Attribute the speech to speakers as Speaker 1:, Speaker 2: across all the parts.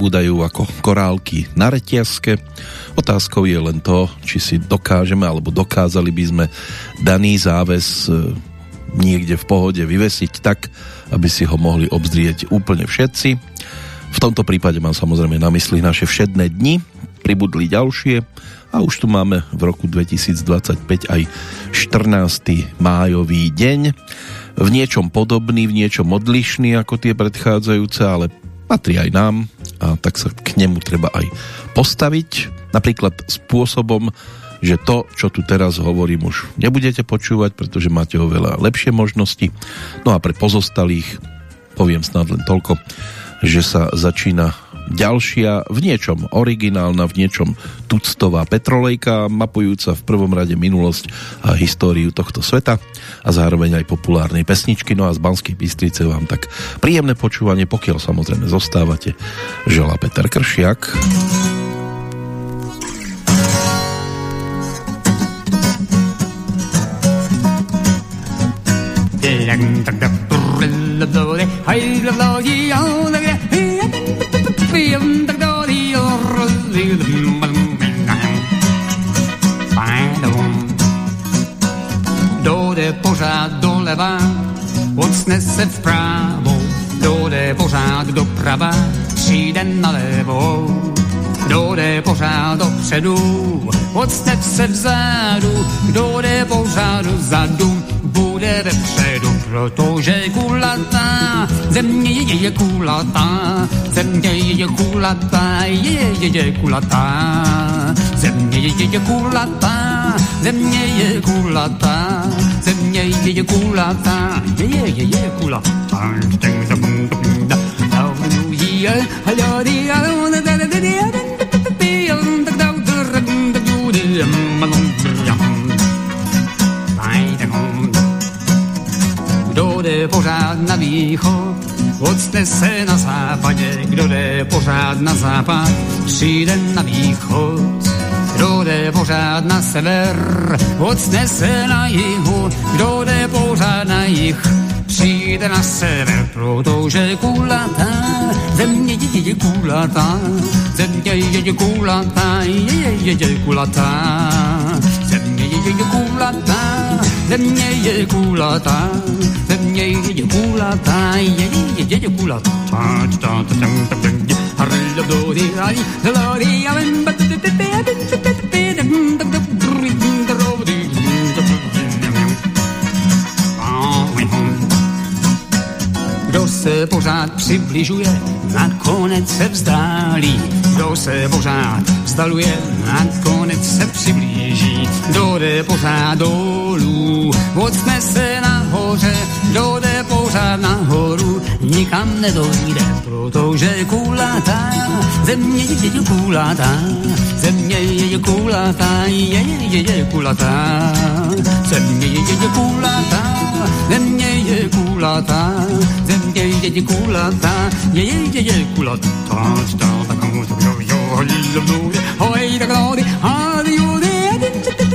Speaker 1: pribúdajú ako korálky na reťazke. Otázkou je len to, či si dokážeme alebo dokázali by sme daný záves e, niekde v pohode vyvesiť tak, aby si ho mohli obzrieť úplne všetci. V tomto prípade mám samozrejme na mysli naše všedné dni, pribudli ďalšie a už tu máme v roku 2025 aj 14. májový deň. V niečom podobný, v niečom odlišný ako tie predchádzajúce, ale patrí aj nám a tak sa k nemu treba aj postaviť. Napríklad spôsobom, že to, čo tu teraz hovorím, už nebudete počúvať, pretože máte oveľa lepšie možnosti. No a pre pozostalých poviem snad len toľko, že sa začína ďalšia v niečom originálna, v niečom tuctová petrolejka, mapujúca v prvom rade minulosť a históriu tohto sveta a zároveň aj populárnej pesničky. No a z Banskej Bystrice vám tak príjemné počúvanie, pokiaľ samozrejme zostávate, žela Peter Kršiak.
Speaker 2: Dojde pořád doleva, odsne se vpravo, dojde pořád doprava, přijde nalevo. Kdo jde pořád dopředu, odstev se vzadu, kdo jde pořád vzadu, bude vepředu, protože kulatá, země je, je kulatá, země je, je kulatá, je, je, je kulatá, země je, je, je kulatá, země je kulatá, země je, je kulatá, je, je, je, je kulatá. Kdo pořád na východ, odstne se na západě. Kdo jde pořád na západ, přijde na východ. Kdo jde pořád na sever, odstne se na jihu. Kdo jde pořád na jih, přijde na sever, protože kulatá, země je, je kulatá, země je, je kulatá, je, je, je, je kulatá, země je, je kulatá, kulatá, země je kulatá, je, je, je, je kulatá. Kdo se pořád přibližuje, nakonec se vzdálí. Kdo se pořád vzdaluje, nakonec se přiblíží. Kdo jde pořád dolů, odstne se nahoře. Kdo jde pořád nahoru, nikam nedojde, protože kulatá, země je kulatá, země je kulatá, je, je, je kulatá, země je kulatá, země je kulatá, země je kulatá, je, je, je, je kulatá. Hoj, tak lodi, hadi, jodi,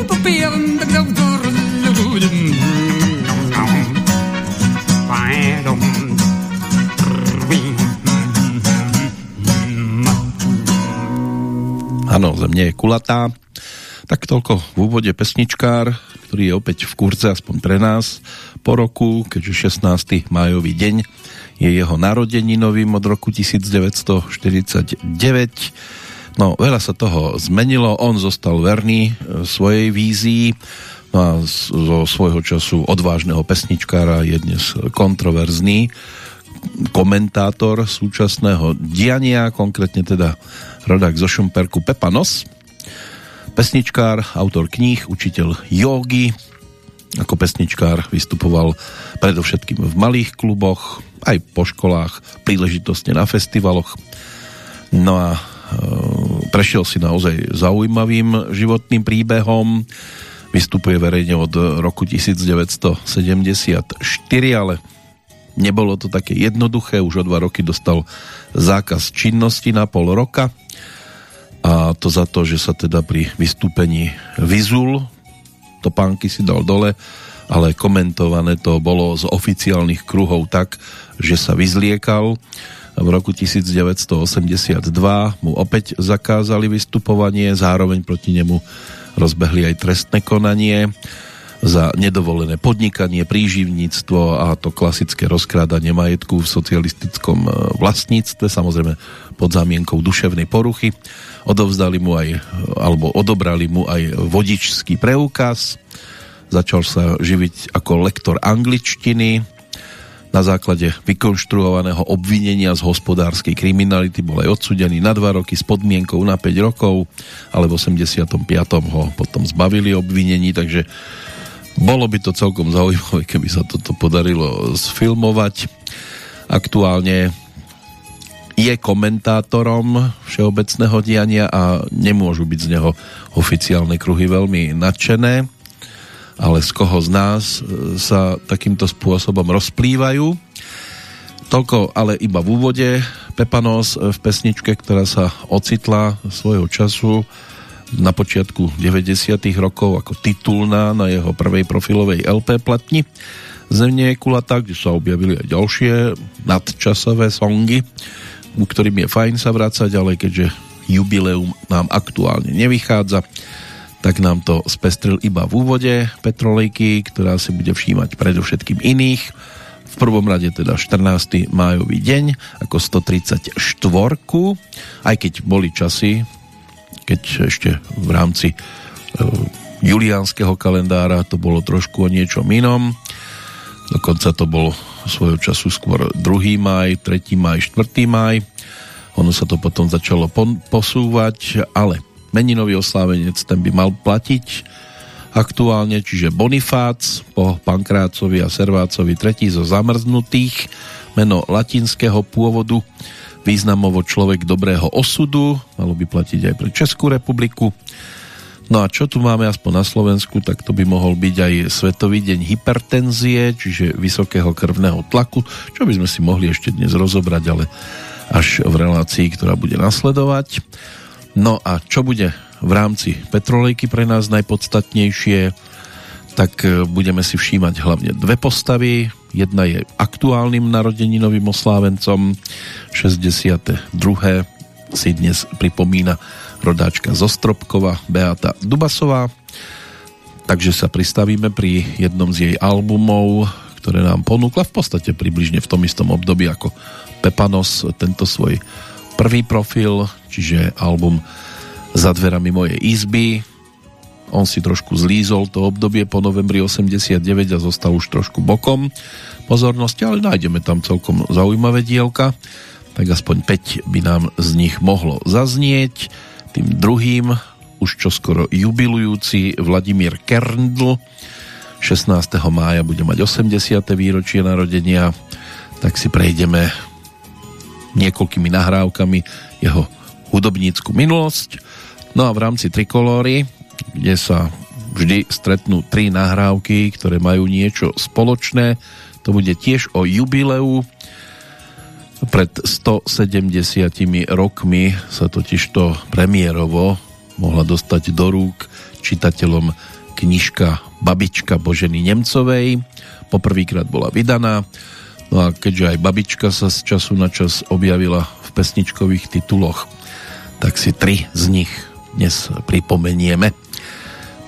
Speaker 2: popijam, tak
Speaker 1: Áno, zemne je kulatá. Tak toľko v úvode pesničkár, ktorý je opäť v kurze, aspoň pre nás, po roku, keďže 16. májový deň je jeho narodeninovým od roku 1949. No, veľa sa toho zmenilo, on zostal verný e, svojej vízii, no a zo svojho času odvážneho pesničkára je dnes kontroverzný komentátor súčasného diania, konkrétne teda rodák zo Šumperku Pepa Nos, pesničkár, autor kníh, učiteľ jogy, ako pesničkár vystupoval predovšetkým v malých kluboch, aj po školách, príležitostne na festivaloch. No a e, prešiel si naozaj zaujímavým životným príbehom. Vystupuje verejne od roku 1974, ale nebolo to také jednoduché. Už o dva roky dostal zákaz činnosti na pol roka a to za to, že sa teda pri vystúpení vyzul, topánky si dal dole, ale komentované to bolo z oficiálnych kruhov tak, že sa vyzliekal v roku 1982 mu opäť zakázali vystupovanie, zároveň proti nemu rozbehli aj trestné konanie za nedovolené podnikanie, príživníctvo a to klasické rozkrádanie majetku v socialistickom e, vlastníctve, samozrejme pod zámienkou duševnej poruchy. Odovzdali mu aj, alebo odobrali mu aj vodičský preukaz. Začal sa živiť ako lektor angličtiny, na základe vykonštruovaného obvinenia z hospodárskej kriminality bol aj odsudený na 2 roky s podmienkou na 5 rokov, ale v 85. ho potom zbavili obvinení, takže bolo by to celkom zaujímavé, keby sa toto podarilo sfilmovať. Aktuálne je komentátorom všeobecného diania a nemôžu byť z neho oficiálne kruhy veľmi nadšené, ale z koho z nás e, sa takýmto spôsobom rozplývajú. Toľko ale iba v úvode Pepanos v pesničke, ktorá sa ocitla svojho času na počiatku 90. rokov ako titulná na jeho prvej profilovej LP platni. Zemne je kulatá, kde sa objavili aj ďalšie nadčasové songy, u ktorým je fajn sa vrácať, ale keďže jubileum nám aktuálne nevychádza, tak nám to spestril iba v úvode Petrolejky, ktorá si bude všímať predovšetkým iných. V prvom rade teda 14. májový deň ako 134. Aj keď boli časy, keď ešte v rámci e, juliánskeho kalendára to bolo trošku o niečom inom. Dokonca to bolo svojho času skôr 2. maj, 3. maj, 4. maj. Ono sa to potom začalo posúvať, ale meninový oslávenec ten by mal platiť aktuálne, čiže Bonifác po Pankrácovi a Servácovi tretí zo zamrznutých, meno latinského pôvodu, významovo človek dobrého osudu, malo by platiť aj pre Českú republiku. No a čo tu máme aspoň na Slovensku, tak to by mohol byť aj Svetový deň hypertenzie, čiže vysokého krvného tlaku, čo by sme si mohli ešte dnes rozobrať, ale až v relácii, ktorá bude nasledovať. No a čo bude v rámci Petrolejky pre nás najpodstatnejšie, tak e, budeme si všímať hlavne dve postavy. Jedna je aktuálnym narodeninovým oslávencom, 62. si dnes pripomína rodáčka zo Stropkova Beata Dubasová. Takže sa pristavíme pri jednom z jej albumov, ktoré nám ponúkla v podstate približne v tom istom období ako Pepanos, tento svoj prvý profil, čiže album Za dverami mojej izby, on si trošku zlízol to obdobie po novembri 89 a zostal už trošku bokom pozornosti, ale nájdeme tam celkom zaujímavé dielka, tak aspoň 5 by nám z nich mohlo zaznieť. Tým druhým, už čoskoro jubilujúci Vladimír Kerndl, 16. mája bude mať 80. výročie narodenia, tak si prejdeme niekoľkými nahrávkami jeho hudobnícku minulosť. No a v rámci Trikolóry kde sa vždy stretnú tri nahrávky, ktoré majú niečo spoločné. To bude tiež o jubileu. Pred 170 rokmi sa totižto premiérovo mohla dostať do rúk čitateľom knižka Babička Boženy Nemcovej. Poprvýkrát bola vydaná. No a keďže aj babička sa z času na čas objavila v pesničkových tituloch, tak si tri z nich dnes pripomenieme.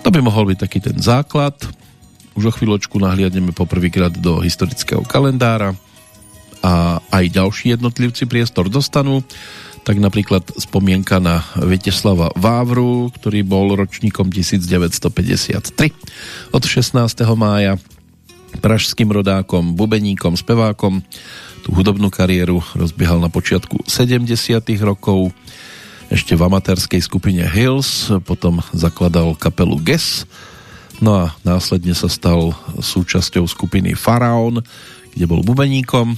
Speaker 1: To by mohol byť taký ten základ. Už o chvíľočku nahliadneme poprvýkrát do historického kalendára a aj ďalší jednotlivci priestor dostanú. Tak napríklad spomienka na Viteslava Vávru, ktorý bol ročníkom 1953 od 16. mája pražským rodákom, bubeníkom, spevákom. Tú hudobnú kariéru rozbiehal na počiatku 70. rokov ešte v amatérskej skupine Hills, potom zakladal kapelu Guess, no a následne sa stal súčasťou skupiny Faraón, kde bol bubeníkom.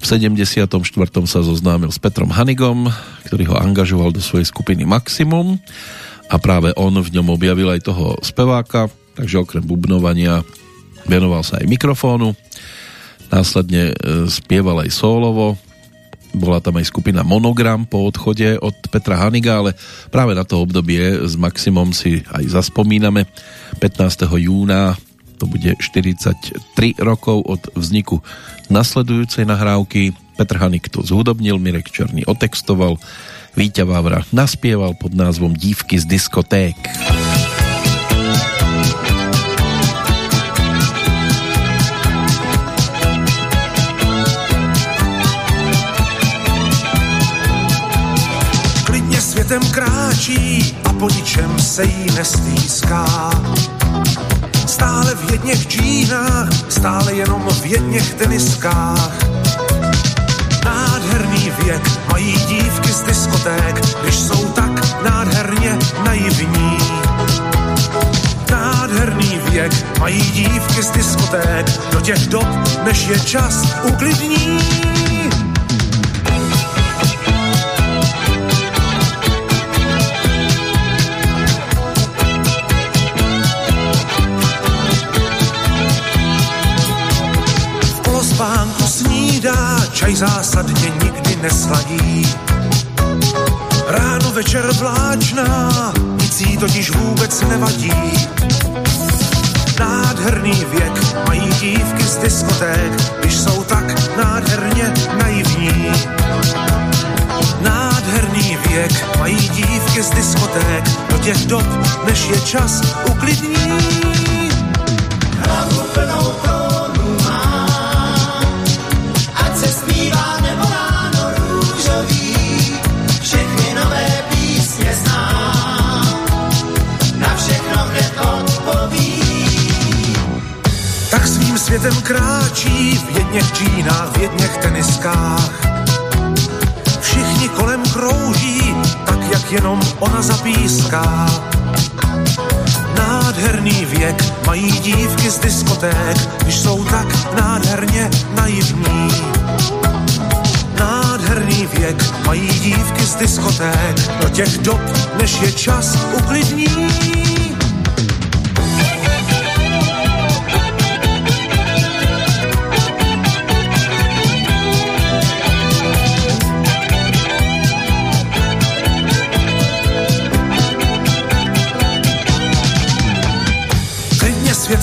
Speaker 1: V 74. sa zoznámil s Petrom Hanigom, ktorý ho angažoval do svojej skupiny Maximum a práve on v ňom objavil aj toho speváka, takže okrem bubnovania venoval sa aj mikrofónu. Následne e, spieval aj solovo, bola tam aj skupina Monogram po odchode od Petra Haniga, ale práve na to obdobie s Maximom si aj zaspomíname. 15. júna to bude 43 rokov od vzniku nasledujúcej nahrávky Petr Hanik to zhudobnil, Mirek Černý otextoval, Víťa Vávra naspieval pod názvom Dívky z diskoték.
Speaker 3: Klidně světem kráčí a po ničem se jí nestýská. Stále v jedněch džínách, stále jenom v jedněch teniskách nádherný věk mají dívky z diskoték, když jsou tak nádherně naivní. Nádherný věk mají dívky z diskoték do těch dob, než je čas uklidní. Čaj zásadně nikdy nesladí. Ráno večer vláčná, nic jí totiž vůbec nevadí. Nádherný věk mají dívky z diskoték, když jsou tak nádherně naivní. Nádherný věk mají dívky z diskoték do těch dob, než je čas uklidní. Hlavu plnou světem kráčí v jedněch džínách, v jedněch teniskách. Všichni kolem krouží, tak jak jenom ona zapíská. Nádherný věk mají dívky z diskoték, když jsou tak nádherně naivní. Nádherný věk mají dívky z diskoték, do těch dob, než je čas uklidní.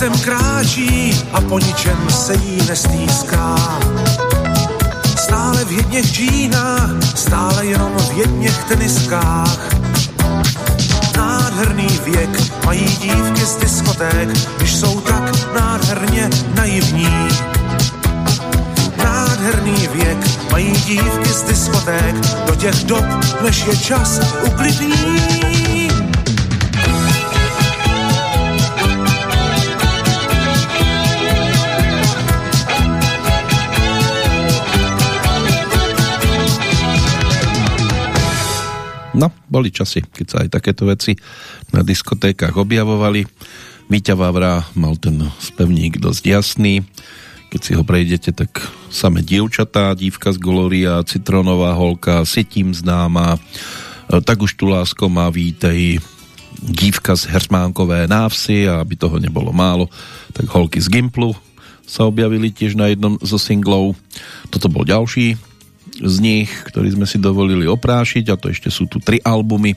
Speaker 3: Světem kráčí a po ničem se jí nestýská. Stále v jedněch džínách, stále jenom v jedněch teniskách. Nádherný věk mají dívky z diskoték, když jsou tak nádherně naivní. Nádherný věk mají dívky z diskoték do těch dob, než je čas uklidní.
Speaker 1: No, boli časy, keď sa aj takéto veci na diskotékach objavovali. Víťa Vávra mal ten spevník dosť jasný. Keď si ho prejdete, tak same dievčatá, dívka z Goloria, citronová holka, sitím známa, tak už tu lásko má vítej, dívka z Hersmánkové návsi a aby toho nebolo málo, tak holky z Gimplu sa objavili tiež na jednom zo singlov. Toto bol ďalší z nich, ktorý sme si dovolili oprášiť a to ešte sú tu tri albumy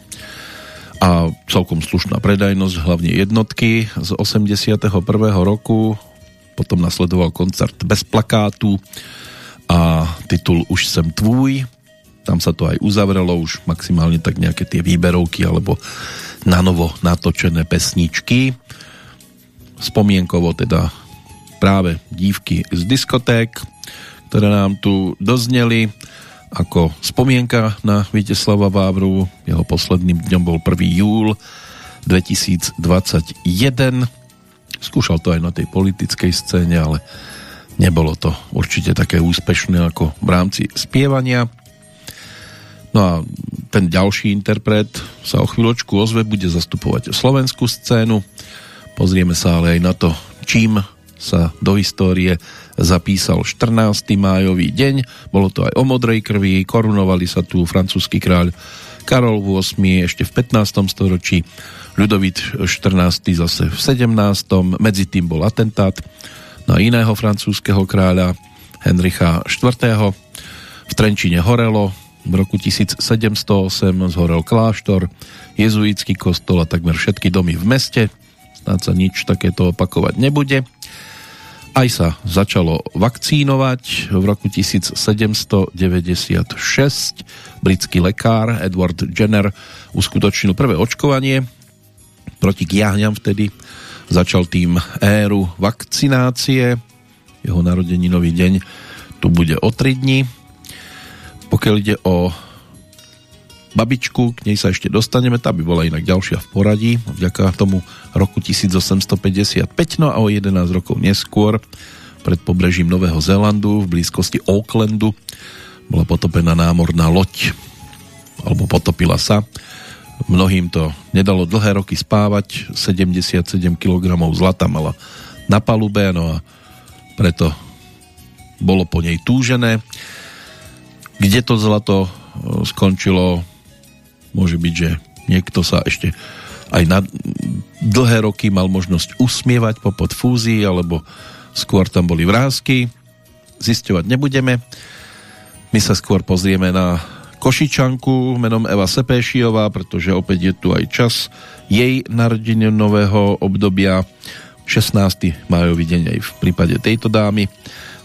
Speaker 1: a celkom slušná predajnosť, hlavne jednotky z 81. roku. Potom nasledoval koncert bez plakátu a titul Už sem tvůj. Tam sa to aj uzavrelo, už maximálne tak nejaké tie výberovky alebo nanovo natočené pesničky. Spomienkovo teda práve dívky z diskoték ktoré nám tu dozneli ako spomienka na Viteslava Vávru. Jeho posledným dňom bol 1. júl 2021. Skúšal to aj na tej politickej scéne, ale nebolo to určite také úspešné ako v rámci spievania. No a ten ďalší interpret sa o chvíľočku ozve, bude zastupovať slovenskú scénu. Pozrieme sa ale aj na to, čím sa do histórie zapísal 14. májový deň. Bolo to aj o modrej krvi, korunovali sa tu francúzsky kráľ Karol VIII ešte v 15. storočí, Ľudovit 14. zase v 17. Medzi tým bol atentát na iného francúzského kráľa Henricha IV. V Trenčine horelo, v roku 1708 zhorel kláštor, jezuitský kostol a takmer všetky domy v meste. Snáď sa nič takéto opakovať nebude Aj sa začalo vakcínovať v roku 1796. Britský lekár Edward Jenner uskutočnil prvé očkovanie proti kiahňam vtedy. Začal tým éru vakcinácie. Jeho narodeninový deň tu bude o 3 dní. Pokiaľ ide o babičku, k nej sa ešte dostaneme, tá by bola inak ďalšia v poradí, vďaka tomu roku 1855, no a o 11 rokov neskôr pred pobrežím Nového Zélandu v blízkosti Aucklandu bola potopená námorná loď alebo potopila sa. Mnohým to nedalo dlhé roky spávať, 77 kg zlata mala na palube, no a preto bolo po nej túžené. Kde to zlato skončilo, Môže byť, že niekto sa ešte aj na dlhé roky mal možnosť usmievať po podfúzii, alebo skôr tam boli vrázky. Zisťovať nebudeme. My sa skôr pozrieme na Košičanku menom Eva Sepéšiová, pretože opäť je tu aj čas jej nového obdobia. 16. majový deň aj v prípade tejto dámy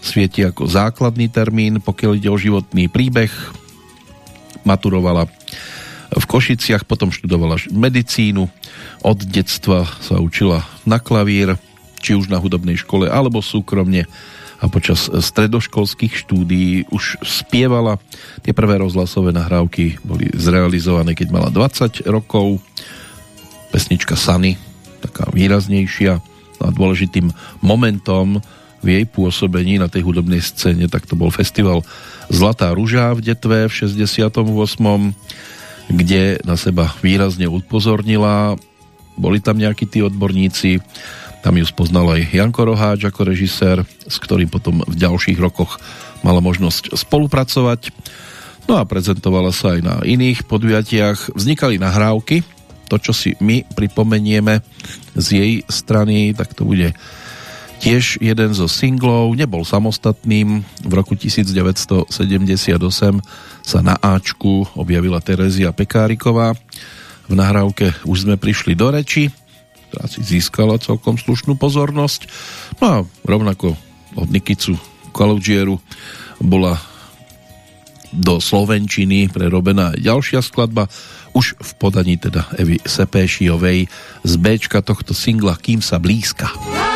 Speaker 1: svieti ako základný termín, pokiaľ ide o životný príbeh. Maturovala v Košiciach, potom študovala medicínu, od detstva sa učila na klavír, či už na hudobnej škole, alebo súkromne a počas stredoškolských štúdií už spievala. Tie prvé rozhlasové nahrávky boli zrealizované, keď mala 20 rokov. Pesnička Sany, taká výraznejšia a dôležitým momentom v jej pôsobení na tej hudobnej scéne, tak to bol festival Zlatá ruža v Detve v 68 kde na seba výrazne upozornila. Boli tam nejakí tí odborníci, tam ju spoznal aj Janko Roháč ako režisér, s ktorým potom v ďalších rokoch mala možnosť spolupracovať. No a prezentovala sa aj na iných podujatiach. Vznikali nahrávky, to čo si my pripomenieme z jej strany, tak to bude tiež jeden zo singlov, nebol samostatným. V roku 1978 sa na Ačku objavila Terezia Pekáriková. V nahrávke už sme prišli do reči, ktorá si získala celkom slušnú pozornosť. No a rovnako od Nikicu Kalovdžieru bola do Slovenčiny prerobená ďalšia skladba, už v podaní teda Evy Sepéšiovej z Bčka tohto singla Kým sa blízka. aj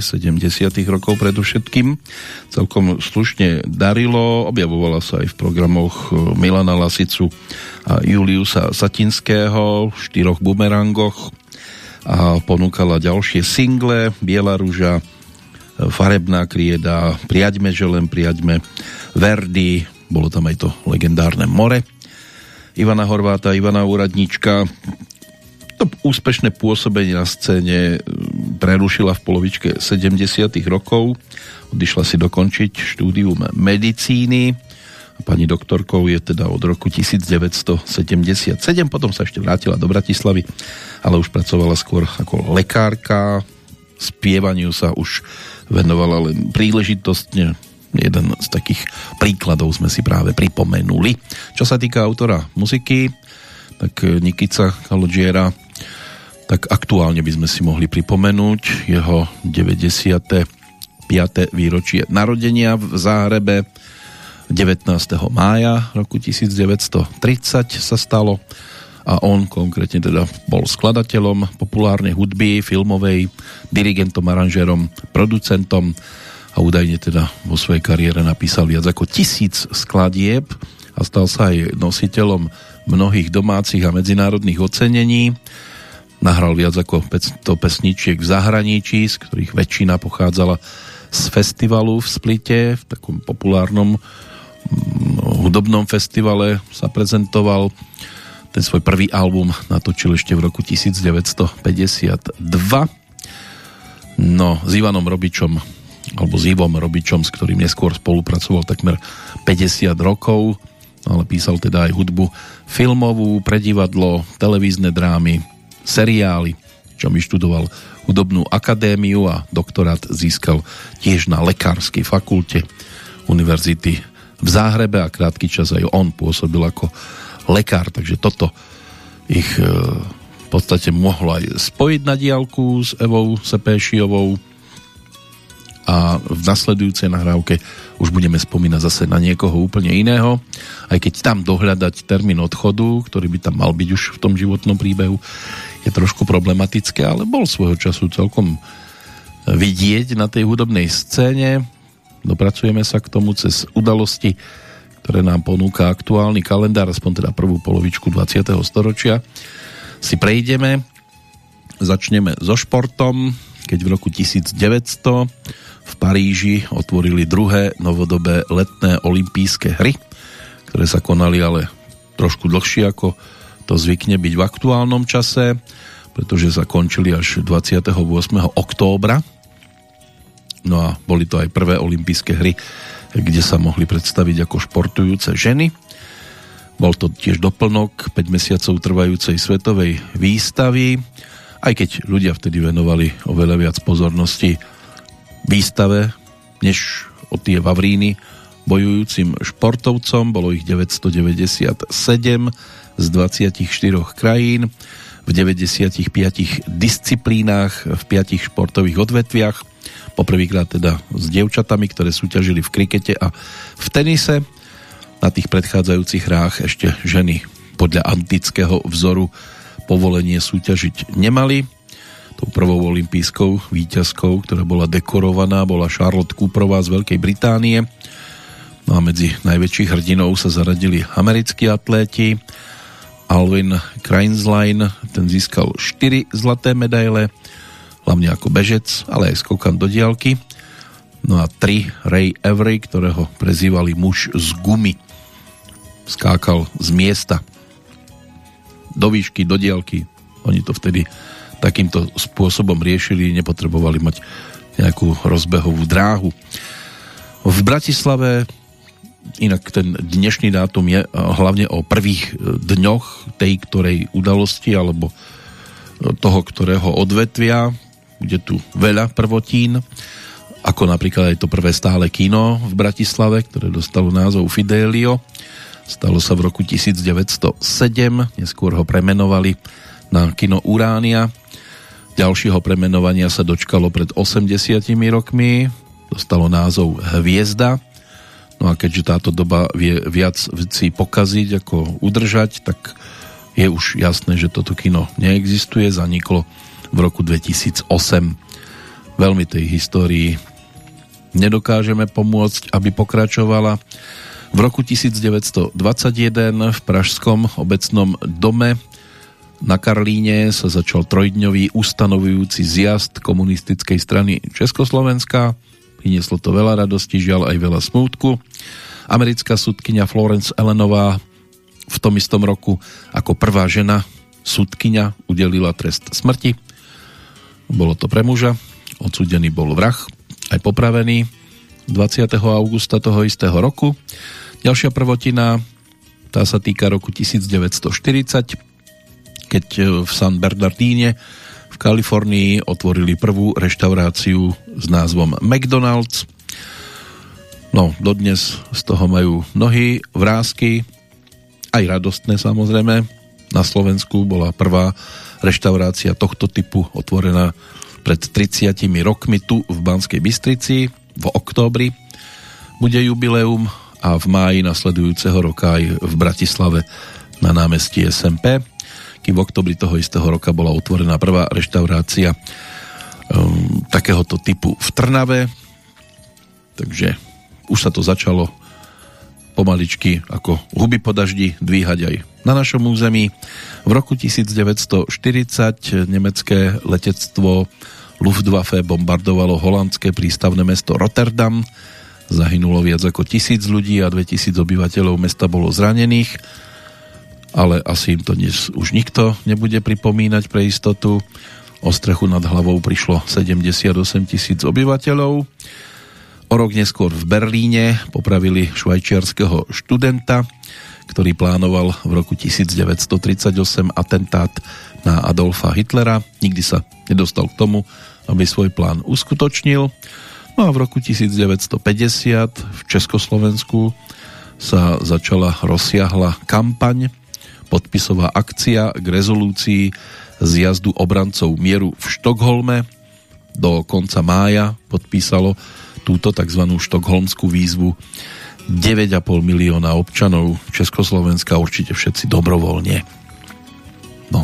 Speaker 1: 70. rokov predovšetkým celkom slušne darilo. Objavovala sa aj v programoch Milana Lasicu a Juliusa Satinského v štyroch bumerangoch a ponúkala ďalšie single Biela rúža, Farebná krieda, Priaďme želem, Priaďme Verdi, bolo tam aj to legendárne More Ivana Horváta, Ivana Úradníčka to úspešné pôsobenie na scéne prerušila v polovičke 70 rokov. Odišla si dokončiť štúdium medicíny. Pani doktorkou je teda od roku 1977. Potom sa ešte vrátila do Bratislavy, ale už pracovala skôr ako lekárka. Spievaniu sa už venovala len príležitostne jeden z takých príkladov sme si práve pripomenuli. Čo sa týka autora muziky, tak Nikica Kalodžiera, tak aktuálne by sme si mohli pripomenúť jeho 95. výročie narodenia v Záhrebe 19. mája roku 1930 sa stalo a on konkrétne teda bol skladateľom populárnej hudby, filmovej, dirigentom, aranžérom, producentom a údajne teda vo svojej kariére napísal viac ako tisíc skladieb a stal sa aj nositeľom mnohých domácich a medzinárodných ocenení. Nahral viac ako 500 pesničiek v zahraničí, z ktorých väčšina pochádzala z festivalu v Splite, v takom populárnom mm, hudobnom festivale sa prezentoval. Ten svoj prvý album natočil ešte v roku 1952. No, s Ivanom Robičom alebo s Ivom Robičom, s ktorým neskôr spolupracoval takmer 50 rokov, ale písal teda aj hudbu filmovú, pre divadlo, televízne drámy, seriály, čo vyštudoval hudobnú akadémiu a doktorát získal tiež na lekárskej fakulte univerzity v Záhrebe a krátky čas aj on pôsobil ako lekár, takže toto ich e, v podstate mohlo aj spojiť na diálku s Evou Sepéšiovou, a v nasledujúcej nahrávke už budeme spomínať zase na niekoho úplne iného, aj keď tam dohľadať termín odchodu, ktorý by tam mal byť už v tom životnom príbehu, je trošku problematické, ale bol svojho času celkom vidieť na tej hudobnej scéne. Dopracujeme sa k tomu cez udalosti, ktoré nám ponúka aktuálny kalendár, aspoň teda prvú polovičku 20. storočia. Si prejdeme, začneme so športom, keď v roku 1900 v Paríži otvorili druhé novodobé letné olympijské hry, ktoré sa konali ale trošku dlhšie ako to zvykne byť v aktuálnom čase, pretože sa končili až 28. októbra. No a boli to aj prvé olympijské hry, kde sa mohli predstaviť ako športujúce ženy. Bol to tiež doplnok 5 mesiacov trvajúcej svetovej výstavy, aj keď ľudia vtedy venovali oveľa viac pozornosti výstave, než o tie Vavríny bojujúcim športovcom. Bolo ich 997 z 24 krajín v 95 disciplínach v 5 športových odvetviach. Poprvýkrát teda s dievčatami, ktoré súťažili v krikete a v tenise. Na tých predchádzajúcich hrách ešte ženy podľa antického vzoru povolenie súťažiť nemali. Tou prvou olympijskou výťazkou, ktorá bola dekorovaná, bola Charlotte Cooperová z Veľkej Británie. No a medzi najväčších hrdinov sa zaradili americkí atléti. Alvin Kreinslein, ten získal 4 zlaté medaile, hlavne ako bežec, ale aj skokan do diálky. No a 3 Ray Avery, ktorého prezývali muž z gumy. Skákal z miesta do výšky, do diálky. Oni to vtedy takýmto spôsobom riešili, nepotrebovali mať nejakú rozbehovú dráhu. V Bratislave inak ten dnešný dátum je hlavne o prvých e, dňoch tej ktorej udalosti alebo e, toho ktorého odvetvia, kde tu veľa prvotín, ako napríklad aj to prvé stále kino v Bratislave, ktoré dostalo názov Fidelio. Stalo sa v roku 1907, neskôr ho premenovali na kino Uránia Ďalšieho premenovania sa dočkalo pred 80 rokmi, dostalo názov Hviezda. No a keďže táto doba vie viac vecí pokaziť ako udržať, tak je už jasné, že toto kino neexistuje, zaniklo v roku 2008. Veľmi tej histórii nedokážeme pomôcť, aby pokračovala. V roku 1921 v Pražskom obecnom dome na Karlíne sa začal trojdňový ustanovujúci zjazd komunistickej strany Československa. Prinieslo to veľa radosti, žiaľ aj veľa smútku. Americká sudkynia Florence Ellenová v tom istom roku ako prvá žena sudkynia udelila trest smrti. Bolo to pre muža. Odsudený bol vrah, aj popravený 20. augusta toho istého roku. Ďalšia prvotina, tá sa týka roku 1940 keď e, v San Bernardíne v Kalifornii otvorili prvú reštauráciu s názvom McDonald's. No, dodnes z toho majú mnohí vrázky, aj radostné samozrejme. Na Slovensku bola prvá reštaurácia tohto typu otvorená pred 30 rokmi tu v Banskej Bystrici v októbri. Bude jubileum a v máji nasledujúceho roka aj v Bratislave na námestí SMP kým v oktobri toho istého roka bola otvorená prvá reštaurácia um, takéhoto typu v Trnave. Takže už sa to začalo pomaličky ako huby po daždi dvíhať aj na našom území. V roku 1940 nemecké letectvo Luftwaffe bombardovalo holandské prístavné mesto Rotterdam. Zahynulo viac ako tisíc ľudí a 2000 obyvateľov mesta bolo zranených ale asi im to dnes už nikto nebude pripomínať pre istotu. O strechu nad hlavou prišlo 78 tisíc obyvateľov. O rok neskôr v Berlíne popravili švajčiarského študenta, ktorý plánoval v roku 1938 atentát na Adolfa Hitlera. Nikdy sa nedostal k tomu, aby svoj plán uskutočnil. No a v roku 1950 v Československu sa začala rozsiahla kampaň podpisová akcia k rezolúcii zjazdu obrancov mieru v Štokholme. Do konca mája podpísalo túto tzv. štokholmskú výzvu 9,5 milióna občanov Československa, určite všetci dobrovoľne. No,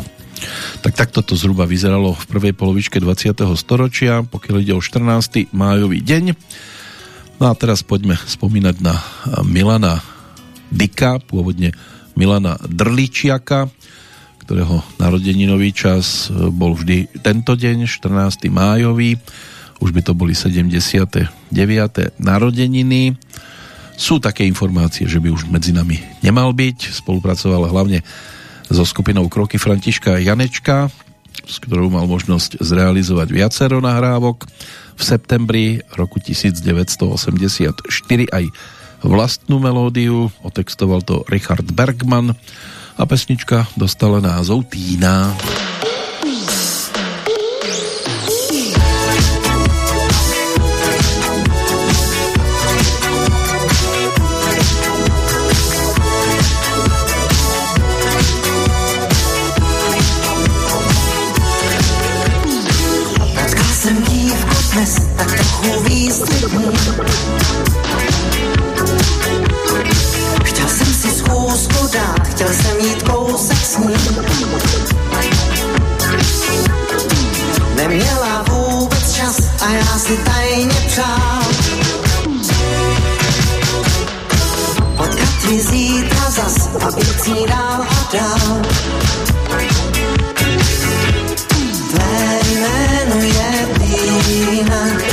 Speaker 1: tak takto to zhruba vyzeralo v prvej polovičke 20. storočia, pokiaľ ide o 14. májový deň. No a teraz poďme spomínať na Milana Dika, pôvodne Milana Drličiaka, ktorého narodeninový čas e, bol vždy tento deň, 14. májový. Už by to boli 79. narodeniny. Sú také informácie, že by už medzi nami nemal byť. Spolupracoval hlavne so skupinou Kroky Františka Janečka, s ktorou mal možnosť zrealizovať viacero nahrávok. V septembri roku 1984 aj vlastnú melódiu, otextoval to Richard Bergman a pesnička dostala názov Týna. Týna.
Speaker 4: Si tajně přál. Potkat ji zítra zas a být ní dál a dál. Tvé jméno je vína,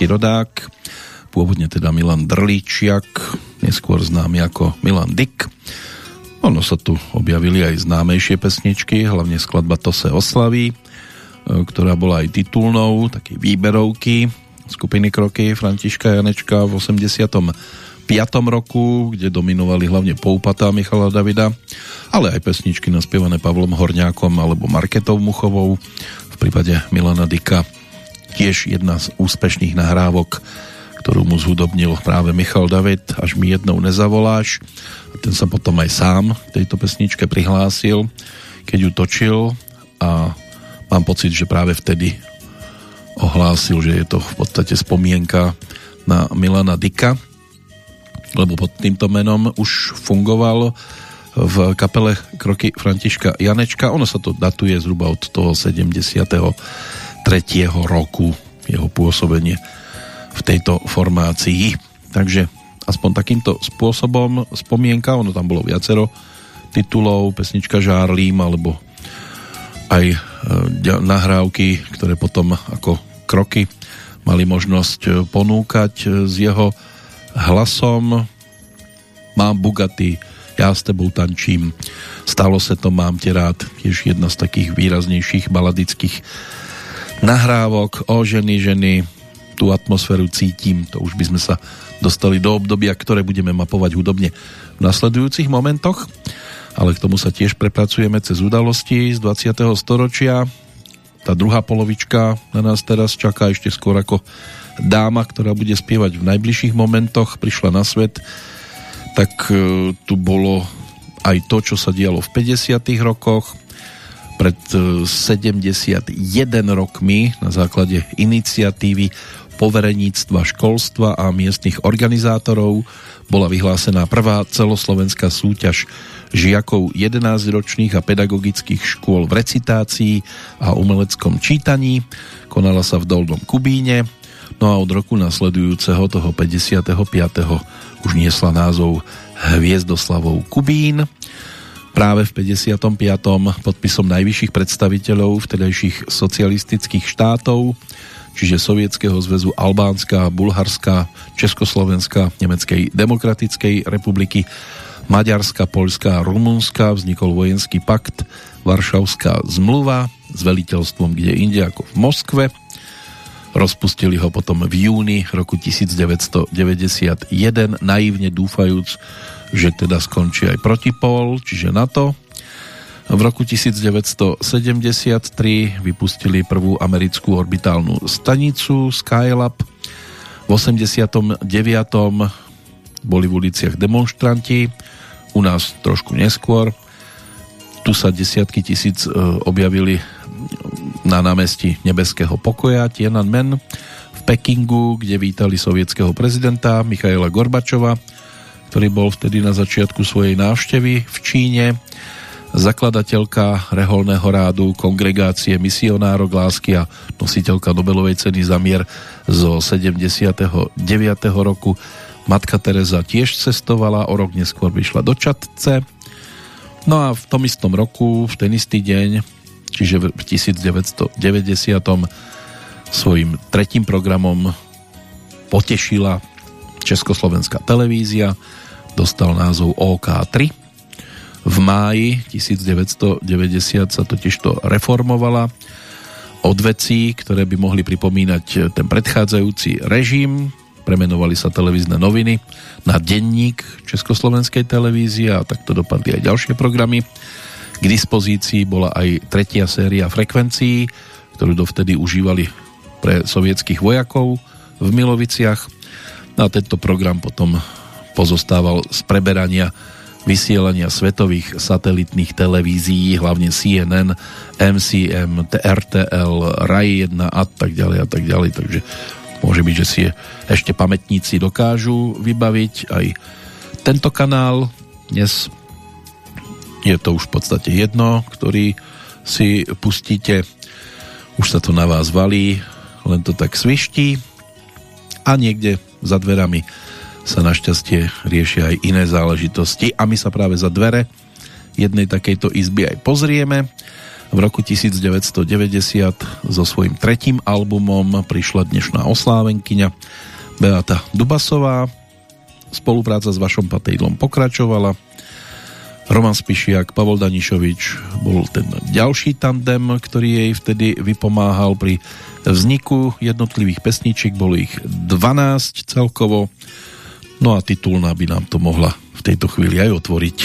Speaker 1: Janopražský rodák, pôvodne teda Milan Drličiak, neskôr známy ako Milan Dick. Ono sa tu objavili aj známejšie pesničky, hlavne skladba To se oslaví, e, ktorá bola aj titulnou, také výberovky skupiny Kroky Františka Janečka v 85. roku, kde dominovali hlavne Poupata Michala Davida, ale aj pesničky naspievané Pavlom Horňákom alebo Marketou Muchovou. V prípade Milana Dika tiež jedna z úspešných nahrávok, ktorú mu zhudobnil práve Michal David, až mi jednou nezavoláš. Ten sa potom aj sám k tejto pesničke prihlásil, keď ju točil a mám pocit, že práve vtedy ohlásil, že je to v podstate spomienka na Milana Dika, lebo pod týmto menom už fungoval v kapele Kroky Františka Janečka. Ono sa to datuje zhruba od toho 73. roku jeho pôsobenie v tejto formácii. Takže aspoň takýmto spôsobom spomienka, ono tam bolo viacero titulov, pesnička Žárlím, alebo aj e, nahrávky, ktoré potom ako kroky mali možnosť e, ponúkať e, s jeho hlasom. Mám Bugatti, ja s tebou tančím, stalo se to, mám tě rád, tiež jedna z takých výraznejších baladických nahrávok o ženy, ženy, tú atmosféru cítim, to už by sme sa dostali do obdobia, ktoré budeme mapovať hudobne v nasledujúcich momentoch, ale k tomu sa tiež prepracujeme cez udalosti z 20. storočia. Tá druhá polovička na nás teraz čaká ešte skôr ako dáma, ktorá bude spievať v najbližších momentoch, prišla na svet, tak e, tu bolo aj to, čo sa dialo v 50. rokoch, pred e, 71 rokmi na základe iniciatívy povereníctva školstva a miestnych organizátorov bola vyhlásená prvá celoslovenská súťaž žiakov 11-ročných a pedagogických škôl v recitácii a umeleckom čítaní. Konala sa v Dolnom Kubíne, no a od roku nasledujúceho toho 55. už niesla názov Hviezdoslavov Kubín práve v 55. podpisom najvyšších predstaviteľov vtedajších socialistických štátov, čiže Sovietskeho zväzu Albánska, Bulharska, Československa, Nemeckej demokratickej republiky, Maďarska, Poľska a Rumunska vznikol vojenský pakt Varšavská zmluva s veliteľstvom kde inde ako v Moskve. Rozpustili ho potom v júni roku 1991, naivne dúfajúc, že teda skončí aj protipol, čiže NATO. V roku 1973 vypustili prvú americkú orbitálnu stanicu Skylab. V 89. boli v uliciach demonstranti, u nás trošku neskôr. Tu sa desiatky tisíc e, objavili na námestí Nebeského pokoja Tiananmen v Pekingu, kde vítali sovietského prezidenta Michaila Gorbačova, ktorý bol vtedy na začiatku svojej návštevy v Číne. Zakladateľka reholného rádu kongregácie misionárok lásky a nositeľka Nobelovej ceny za mier zo 79. roku Matka Teresa tiež cestovala, o rok neskôr vyšla do Čatce. No a v tom istom roku, v ten istý deň, čiže v 1990 svojim tretím programom potešila Československá televízia, dostal názov OK3. V máji 1990 sa totiž to reformovala
Speaker 5: odvecí, ktoré by mohli pripomínať ten predchádzajúci režim. Premenovali sa televízne noviny na denník Československej televízie a takto dopadli aj ďalšie programy. K dispozícii bola aj tretia séria frekvencií, ktorú dovtedy užívali pre sovietských vojakov v Miloviciach. No a tento program potom pozostával z preberania vysielania svetových satelitných televízií, hlavne CNN, MCM, RTL, RAI 1 a tak ďalej a tak ďalej. Takže môže byť, že si ešte pamätníci dokážu vybaviť aj tento kanál. Dnes je to už v podstate jedno, ktorý si pustíte. Už sa to na vás valí, len to tak sviští a niekde za dverami sa našťastie riešia aj iné záležitosti a my sa práve za dvere jednej takejto izby aj pozrieme. V roku 1990 so svojím tretím albumom prišla dnešná oslávenkyňa Beata Dubasová. Spolupráca s vašom patejdlom pokračovala. Roman Spišiak, Pavol Danišovič bol ten ďalší tandem, ktorý jej vtedy vypomáhal pri vzniku jednotlivých pesničiek, bolo ich 12 celkovo No a titulná by nám to mohla v tejto chvíli aj otvoriť.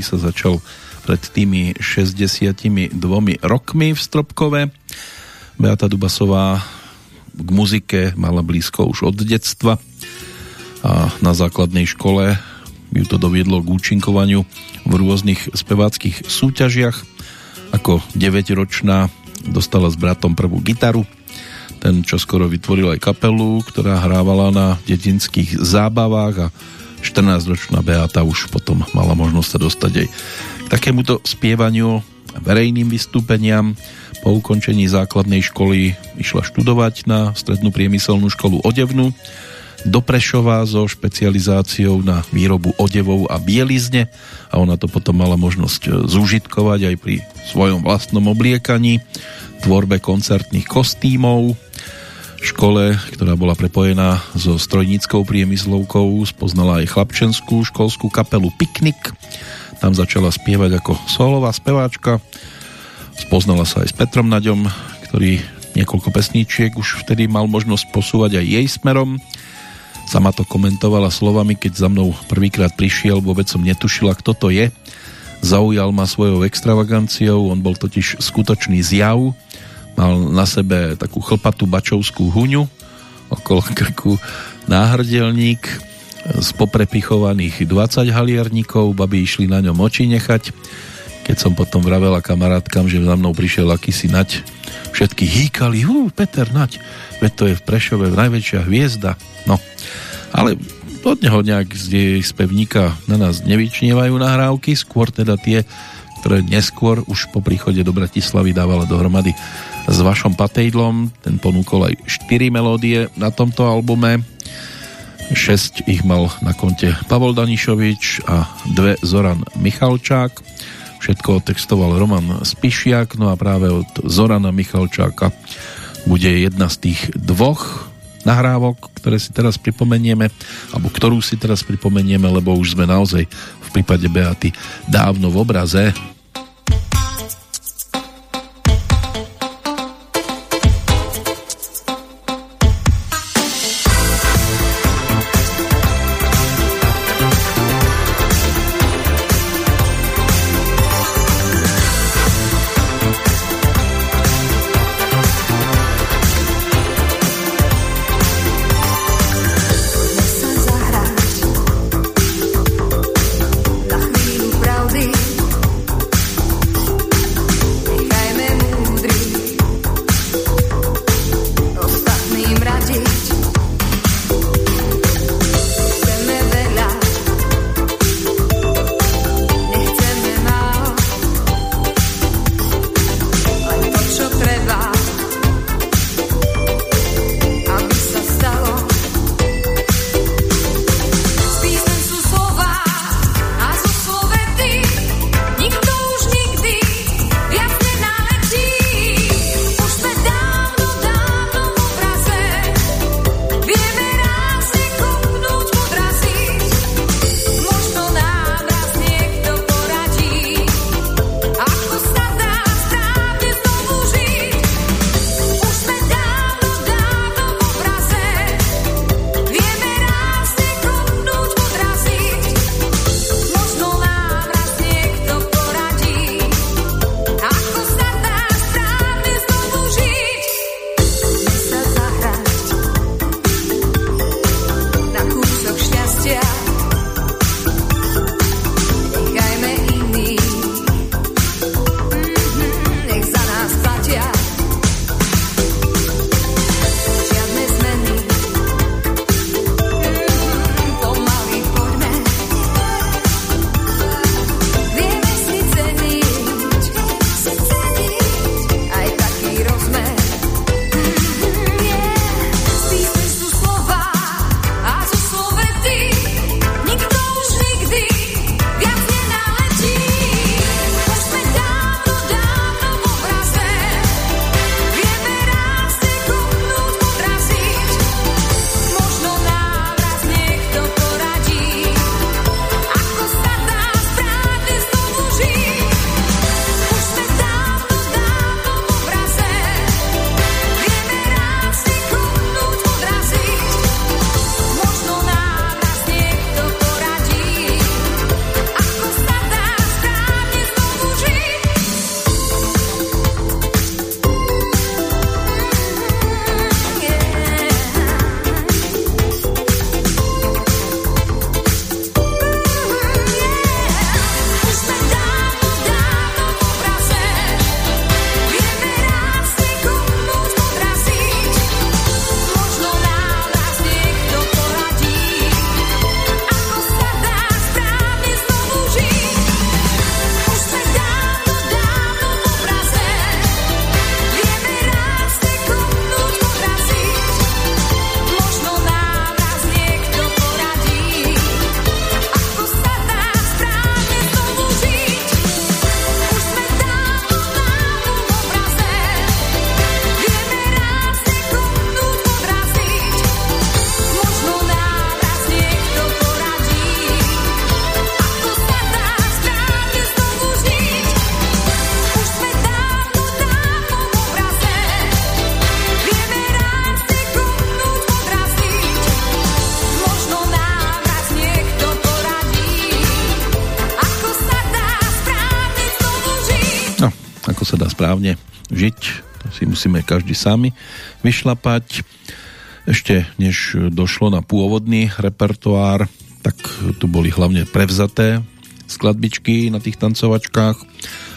Speaker 1: Životný sa začal pred tými 62 rokmi v Stropkove. Beata Dubasová k muzike mala blízko už od detstva a na základnej škole ju to doviedlo k účinkovaniu v rôznych speváckých súťažiach. Ako 9-ročná dostala s bratom prvú gitaru. Ten čo skoro vytvoril aj kapelu, ktorá hrávala na detinských zábavách a 14-ročná Beata už potom mala možnosť sa dostať aj k takémuto spievaniu verejným vystúpeniam. Po ukončení základnej školy išla študovať na strednú priemyselnú školu odevnú do Prešova so špecializáciou na výrobu odevov a bielizne a ona to potom mala možnosť zúžitkovať aj pri svojom vlastnom obliekaní, tvorbe koncertných kostýmov, škole, ktorá bola prepojená so strojníckou priemyslovkou, spoznala aj chlapčenskú školskú kapelu Piknik. Tam začala spievať ako solová speváčka. Spoznala sa aj s Petrom Naďom, ktorý niekoľko pesníčiek už vtedy mal možnosť posúvať aj jej smerom. Sama to komentovala slovami, keď za mnou prvýkrát prišiel, vôbec som netušila, kto to je. Zaujal ma svojou extravaganciou, on bol totiž skutočný zjav, mal na sebe takú chlpatú bačovskú huňu, okolo krku náhrdelník z poprepichovaných 20 halierníkov, babi išli na ňom oči nechať. Keď som potom vravela kamarátkam, že za mnou prišiel akýsi nať, všetky hýkali, hú, Peter Nať, veď to je v Prešove najväčšia hviezda. No, ale od neho nejak z jej spevníka na nás nevyčnievajú nahrávky, skôr teda tie, ktoré neskôr už po príchode do Bratislavy dávala dohromady s Vašom Patejdlom. Ten ponúkol aj 4 melódie na tomto albume. 6 ich mal na konte Pavol Danišovič a dve Zoran Michalčák. Všetko textoval Roman Spišiak, no a práve od Zorana Michalčáka bude jedna z tých dvoch nahrávok, ktoré si teraz pripomenieme, alebo ktorú si teraz pripomenieme, lebo už sme naozaj v prípade Beaty dávno v obraze správne žiť, to si musíme každý sami vyšlapať. Ešte než došlo na pôvodný repertoár, tak tu boli hlavne prevzaté skladbičky na tých tancovačkách,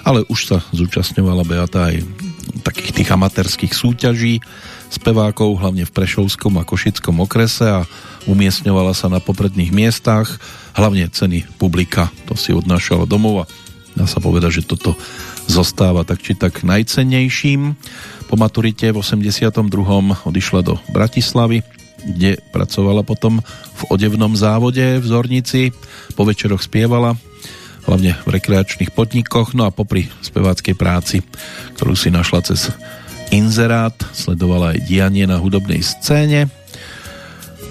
Speaker 1: ale už sa zúčastňovala Beata aj takých tých amatérských súťaží spevákov, hlavne v Prešovskom a Košickom okrese a umiestňovala sa na popredných miestach, hlavne ceny publika, to si odnášala domov a dá sa povedať, že toto zostáva tak či tak najcennejším. Po maturite v 82. odišla do Bratislavy, kde pracovala potom v odevnom závode v Zornici. Po večeroch spievala, hlavne v rekreačných podnikoch, no a popri speváckej práci, ktorú si našla cez inzerát, sledovala aj dianie na hudobnej scéne.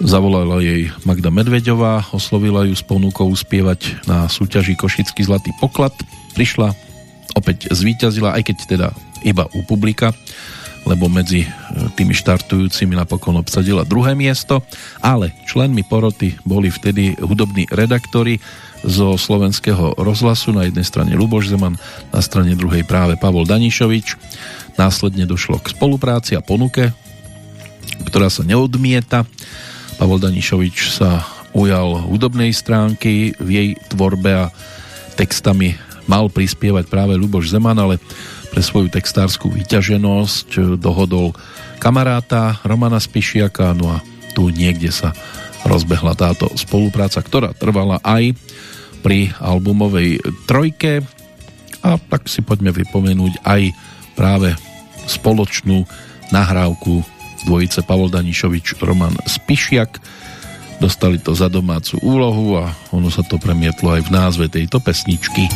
Speaker 1: Zavolala jej Magda Medvedová, oslovila ju s ponukou spievať na súťaži Košický zlatý poklad. Prišla, opäť zvíťazila, aj keď teda iba u publika, lebo medzi e, tými štartujúcimi napokon obsadila druhé miesto, ale členmi poroty boli vtedy hudobní redaktori zo slovenského rozhlasu, na jednej strane Luboš Zeman, na strane druhej práve Pavol Danišovič. Následne došlo k spolupráci a ponuke, ktorá sa neodmieta. Pavol Danišovič sa ujal hudobnej stránky v jej tvorbe a textami mal prispievať práve Luboš Zeman, ale pre svoju textárskú vyťaženosť dohodol kamaráta Romana Spišiaka, no a tu niekde sa rozbehla táto spolupráca, ktorá trvala aj pri albumovej trojke a tak si poďme vypomenúť aj práve spoločnú nahrávku dvojice Pavol Danišovič, Roman Spišiak. Dostali to za domácu úlohu a ono sa to premietlo aj v názve tejto pesničky.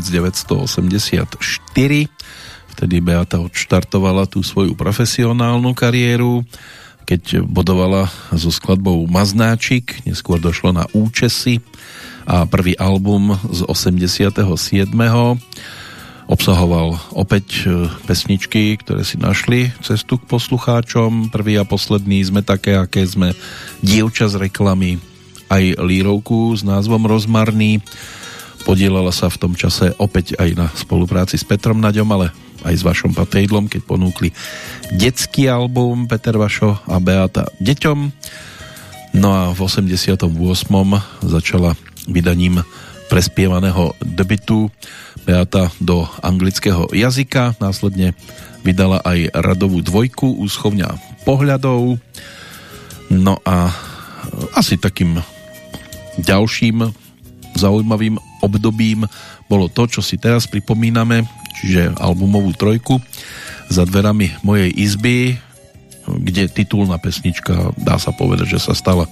Speaker 1: 1984. Vtedy Beata odštartovala tú svoju profesionálnu kariéru, keď bodovala so skladbou Maznáčik, neskôr došlo na Účesy a prvý album z 87. Obsahoval opäť e, pesničky, ktoré si našli cestu k poslucháčom. Prvý a posledný sme také, aké sme dievča z reklamy, aj lírovku s názvom Rozmarný. Podielala sa v tom čase opäť aj na spolupráci s Petrom Naďom, ale aj s Vašom Patejdlom, keď ponúkli detský album Peter Vašo a Beata deťom. No a v 88. začala vydaním prespievaného debitu Beata do anglického jazyka. Následne vydala aj radovú dvojku úschovňa pohľadov. No a asi takým ďalším zaujímavým obdobím bolo to, čo si teraz pripomíname, čiže albumovú trojku za dverami mojej izby, kde titulná pesnička, dá sa povedať, že sa stala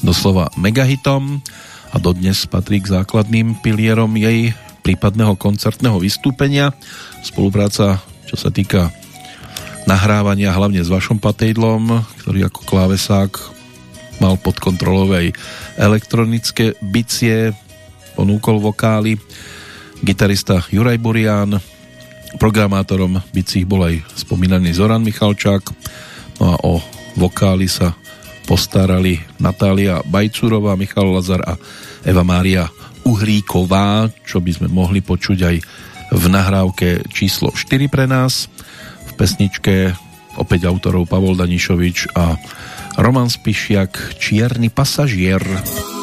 Speaker 1: doslova megahitom a dodnes patrí k základným pilierom jej prípadného koncertného vystúpenia. Spolupráca, čo sa týka nahrávania hlavne s vašom patejdlom, ktorý ako klávesák mal pod kontrolou aj elektronické bicie, ponúkol vokály. Gitarista Juraj Burian, programátorom bicích bol aj spomínaný Zoran Michalčák, no a o vokály sa postarali Natália Bajcurová, Michal Lazar a Eva Mária Uhlíková, čo by sme mohli počuť aj v nahrávke číslo 4 pre nás. V pesničke opäť autorov Pavol Danišovič a Roman Spišiak Čierny pasažier.
Speaker 6: Som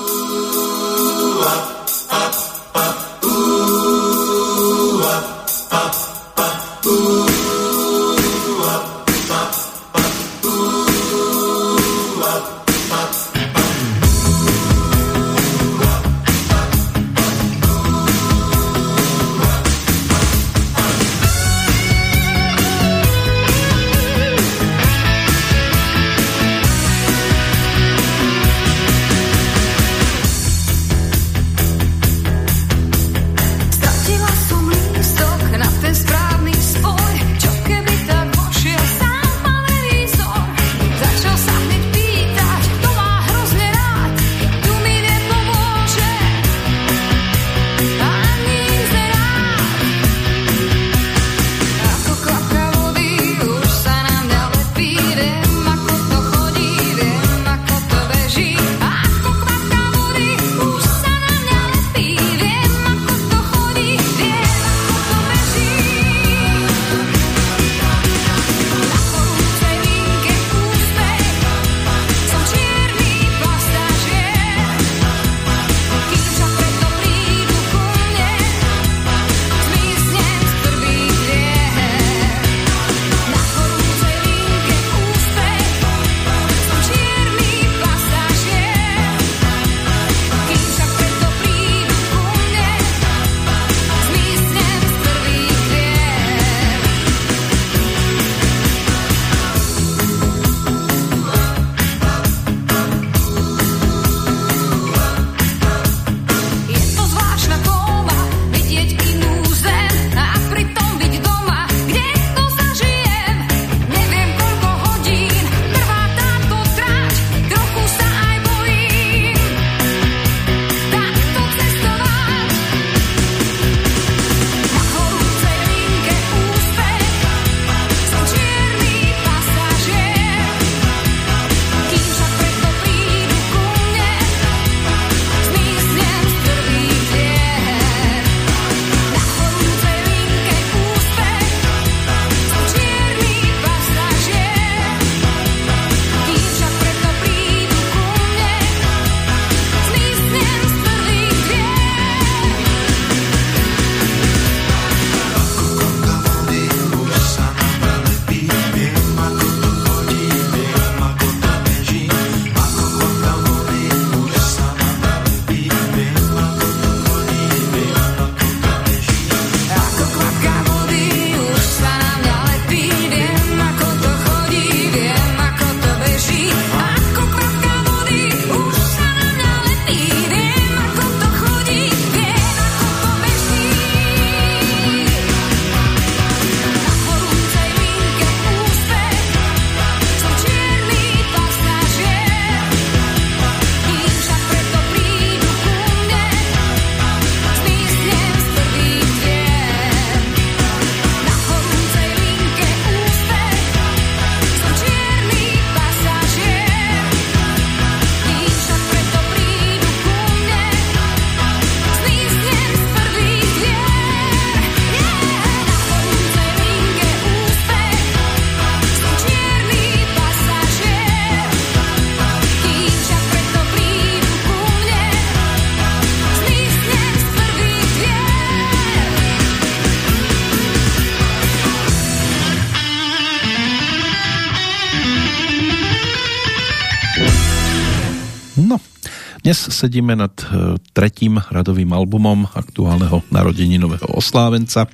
Speaker 1: Dnes sedíme nad e, tretím radovým albumom aktuálneho narodeninového oslávenca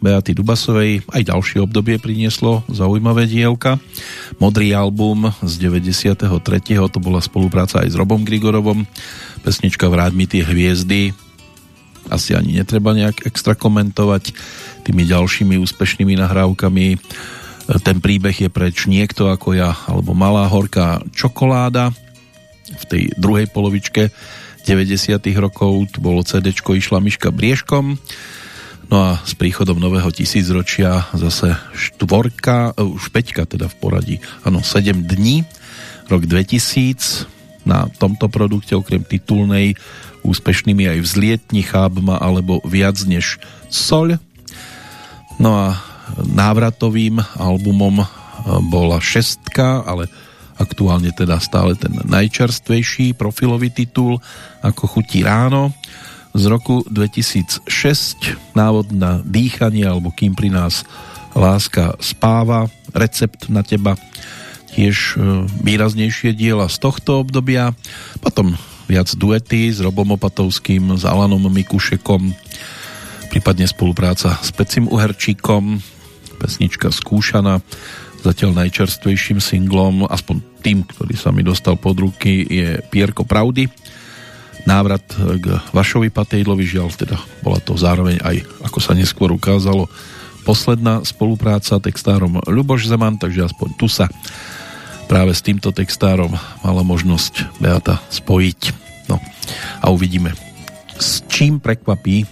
Speaker 1: Beaty Dubasovej. Aj ďalšie obdobie prinieslo zaujímavé dielka. Modrý album z 93. to bola spolupráca aj s Robom Grigorovom. Pesnička Vráť mi tie hviezdy. Asi ani netreba nejak extra komentovať tými ďalšími úspešnými nahrávkami. Ten príbeh je preč niekto ako ja, alebo Malá horká čokoláda. V tej druhej polovičke 90. rokov tu bolo CD išla Miška Briežkom No a s príchodom nového tisícročia zase štvorka, e, už peťka teda v poradí, áno, 7 dní, rok 2000, na tomto produkte okrem titulnej úspešnými aj vzlietni chábma alebo viac než soľ. No a návratovým albumom e, bola šestka, ale aktuálne teda stále ten najčerstvejší profilový titul ako Chutí ráno. Z roku 2006 návod na dýchanie alebo kým pri nás láska spáva recept na teba. Tiež e, výraznejšie diela z tohto obdobia. Potom viac duety s Robom Opatovským s Alanom Mikušekom prípadne spolupráca s Pecim Uherčíkom pesnička Skúšana zatiaľ najčerstvejším singlom aspoň tým, ktorý sa mi dostal pod ruky je Pierko Pravdy návrat k Vašovi Patejdlovi, žiaľ teda bola to zároveň aj, ako sa neskôr ukázalo, posledná spolupráca textárom Ľuboš Zeman, takže aspoň tu sa práve s týmto textárom mala možnosť Beata spojiť. No a uvidíme, s čím prekvapí,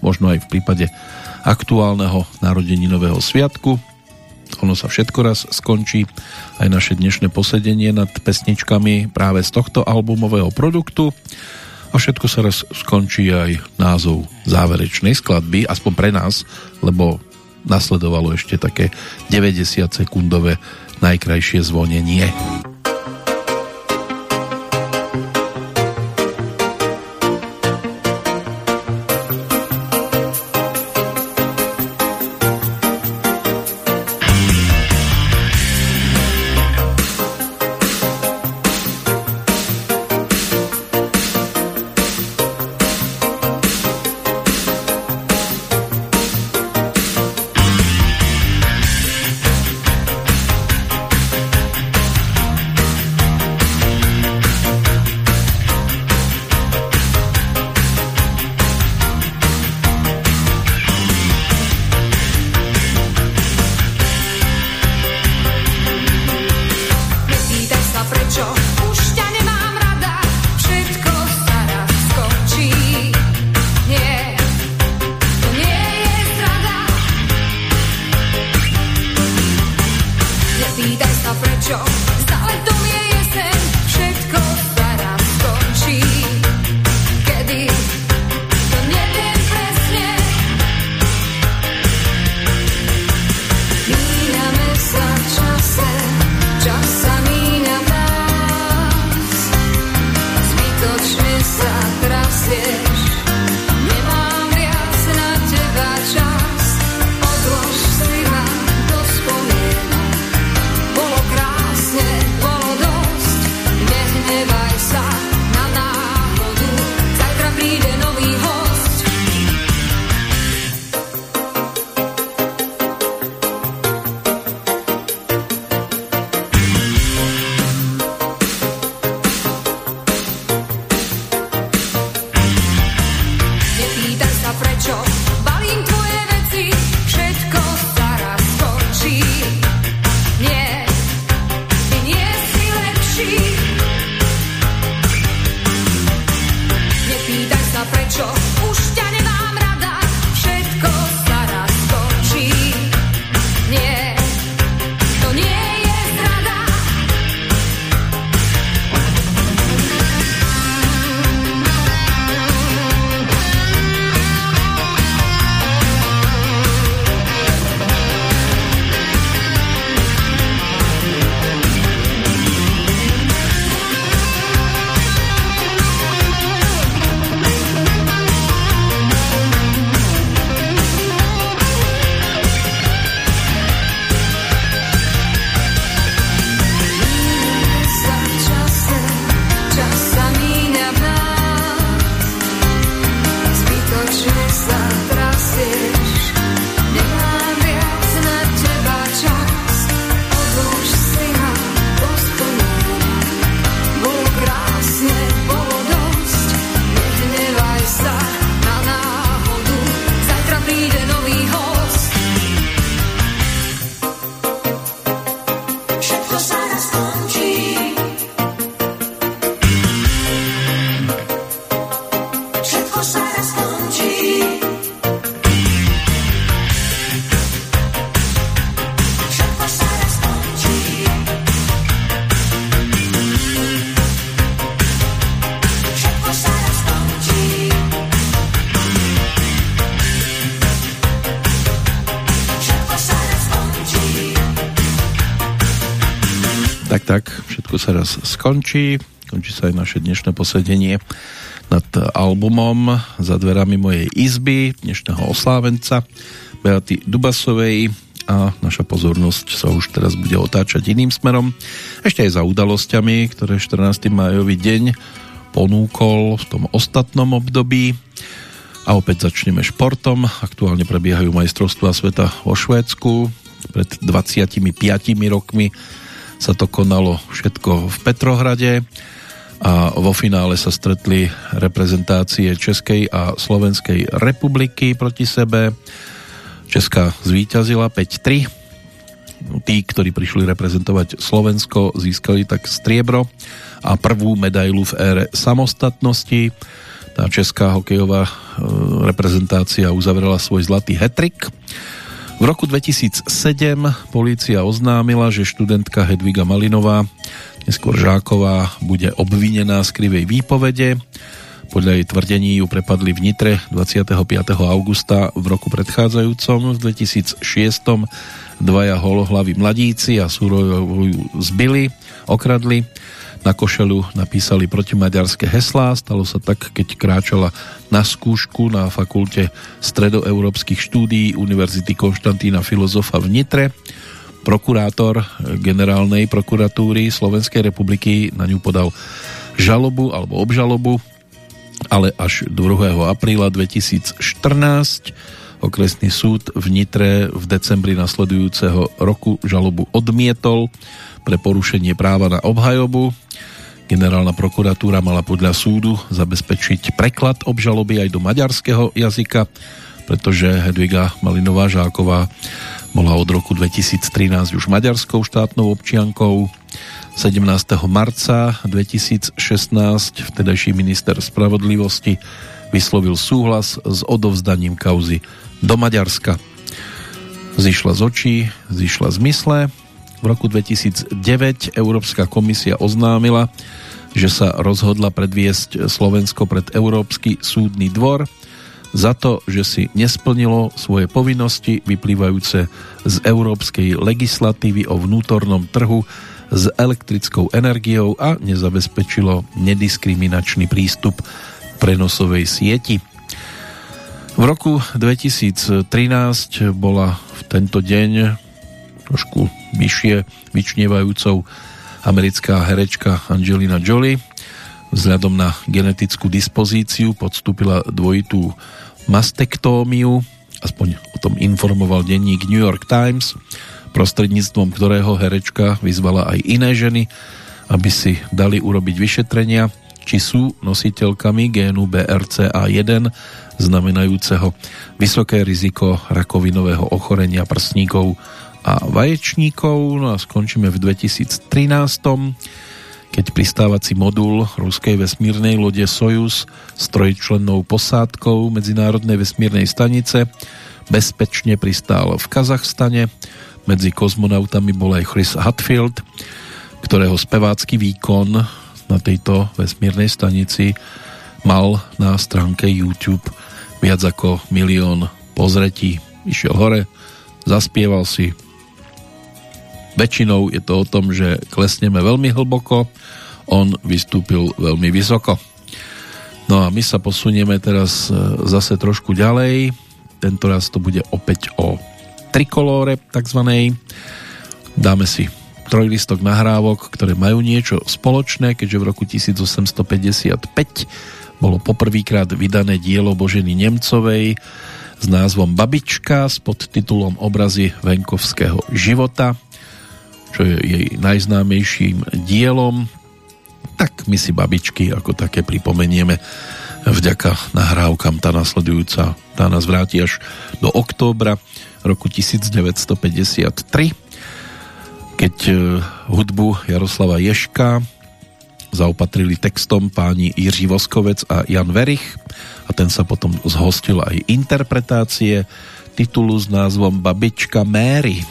Speaker 1: možno aj v prípade aktuálneho narodeninového sviatku. Ono sa všetko raz skončí, aj naše dnešné posedenie nad pesničkami práve z tohto albumového produktu. A všetko sa raz skončí aj názov záverečnej skladby, aspoň pre nás, lebo nasledovalo ešte také 90 sekundové najkrajšie zvonenie. Skončí. Končí sa aj naše dnešné posedenie nad albumom Za dverami mojej izby dnešného oslávenca Beaty Dubasovej a naša pozornosť sa už teraz bude otáčať iným smerom. Ešte aj za udalosťami, ktoré 14. májový deň ponúkol v tom ostatnom období. A opäť začneme športom. Aktuálne prebiehajú majstrovstvá sveta vo Švédsku. Pred 25 rokmi sa to konalo všetko v Petrohrade a vo finále sa stretli reprezentácie Českej a Slovenskej republiky proti sebe. Česká zvíťazila 5-3. Tí, ktorí prišli reprezentovať Slovensko, získali tak striebro a prvú medailu v ére samostatnosti. Tá česká hokejová e, reprezentácia uzavrela svoj zlatý hetrik v roku 2007 polícia oznámila, že študentka Hedviga Malinová, neskôr Žáková, bude obvinená z krivej výpovede. Podľa jej tvrdení ju prepadli v Nitre 25. augusta v roku predchádzajúcom v 2006 dvaja holohlavy mladíci a súrovo ju zbili, okradli na košelu napísali protimaďarské heslá. Stalo sa tak, keď kráčala na skúšku na fakulte stredoeurópskych štúdií Univerzity Konštantína Filozofa v Nitre. Prokurátor generálnej prokuratúry Slovenskej republiky na ňu podal žalobu alebo obžalobu, ale až 2. apríla 2014 okresný súd v Nitre v decembri nasledujúceho roku žalobu odmietol pre porušenie práva na obhajobu. Generálna prokuratúra mala podľa súdu zabezpečiť preklad obžaloby aj do maďarského jazyka, pretože Hedviga Malinová Žáková bola od roku 2013 už maďarskou štátnou občiankou. 17. marca 2016 vtedajší minister spravodlivosti vyslovil súhlas s odovzdaním kauzy do Maďarska. Zišla z očí, zišla z mysle v roku 2009 Európska komisia oznámila, že sa rozhodla predviesť Slovensko pred Európsky súdny dvor za to, že si nesplnilo svoje povinnosti vyplývajúce z európskej legislatívy o vnútornom trhu s elektrickou energiou a nezabezpečilo nediskriminačný prístup prenosovej sieti. V roku 2013 bola v tento deň trošku vyššie vyčnievajúcou americká herečka Angelina Jolie. Vzhľadom na genetickú dispozíciu podstúpila dvojitú mastektómiu, aspoň o tom informoval denník New York Times, prostredníctvom ktorého herečka vyzvala aj iné ženy, aby si dali urobiť vyšetrenia, či sú nositeľkami génu BRCA1, znamenajúceho vysoké riziko rakovinového ochorenia prsníkov a vaječníkov. No a skončíme v 2013 keď pristávací modul ruskej vesmírnej lode Sojus s trojčlennou posádkou Medzinárodnej vesmírnej stanice bezpečne pristál v Kazachstane. Medzi kozmonautami bol aj Chris Hatfield, ktorého spevácky výkon na tejto vesmírnej stanici mal na stránke YouTube viac ako milión pozretí. Išiel hore, zaspieval si, Väčšinou je to o tom, že klesneme veľmi hlboko, on vystúpil veľmi vysoko. No a my sa posunieme teraz e, zase trošku ďalej. Tento raz to bude opäť o trikolóre takzvanej. Dáme si trojlistok nahrávok, ktoré majú niečo spoločné, keďže v roku 1855 bolo poprvýkrát vydané dielo Boženy Nemcovej s názvom Babička s podtitulom Obrazy venkovského života čo je jej najznámejším dielom. Tak my si babičky ako také pripomenieme vďaka nahrávkam. Tá nasledujúca, tá nás vráti až do októbra roku 1953, keď e, hudbu Jaroslava Ješka zaopatrili textom páni Jiří Voskovec a Jan Verich a ten sa potom zhostil aj interpretácie titulu s názvom Babička Mary.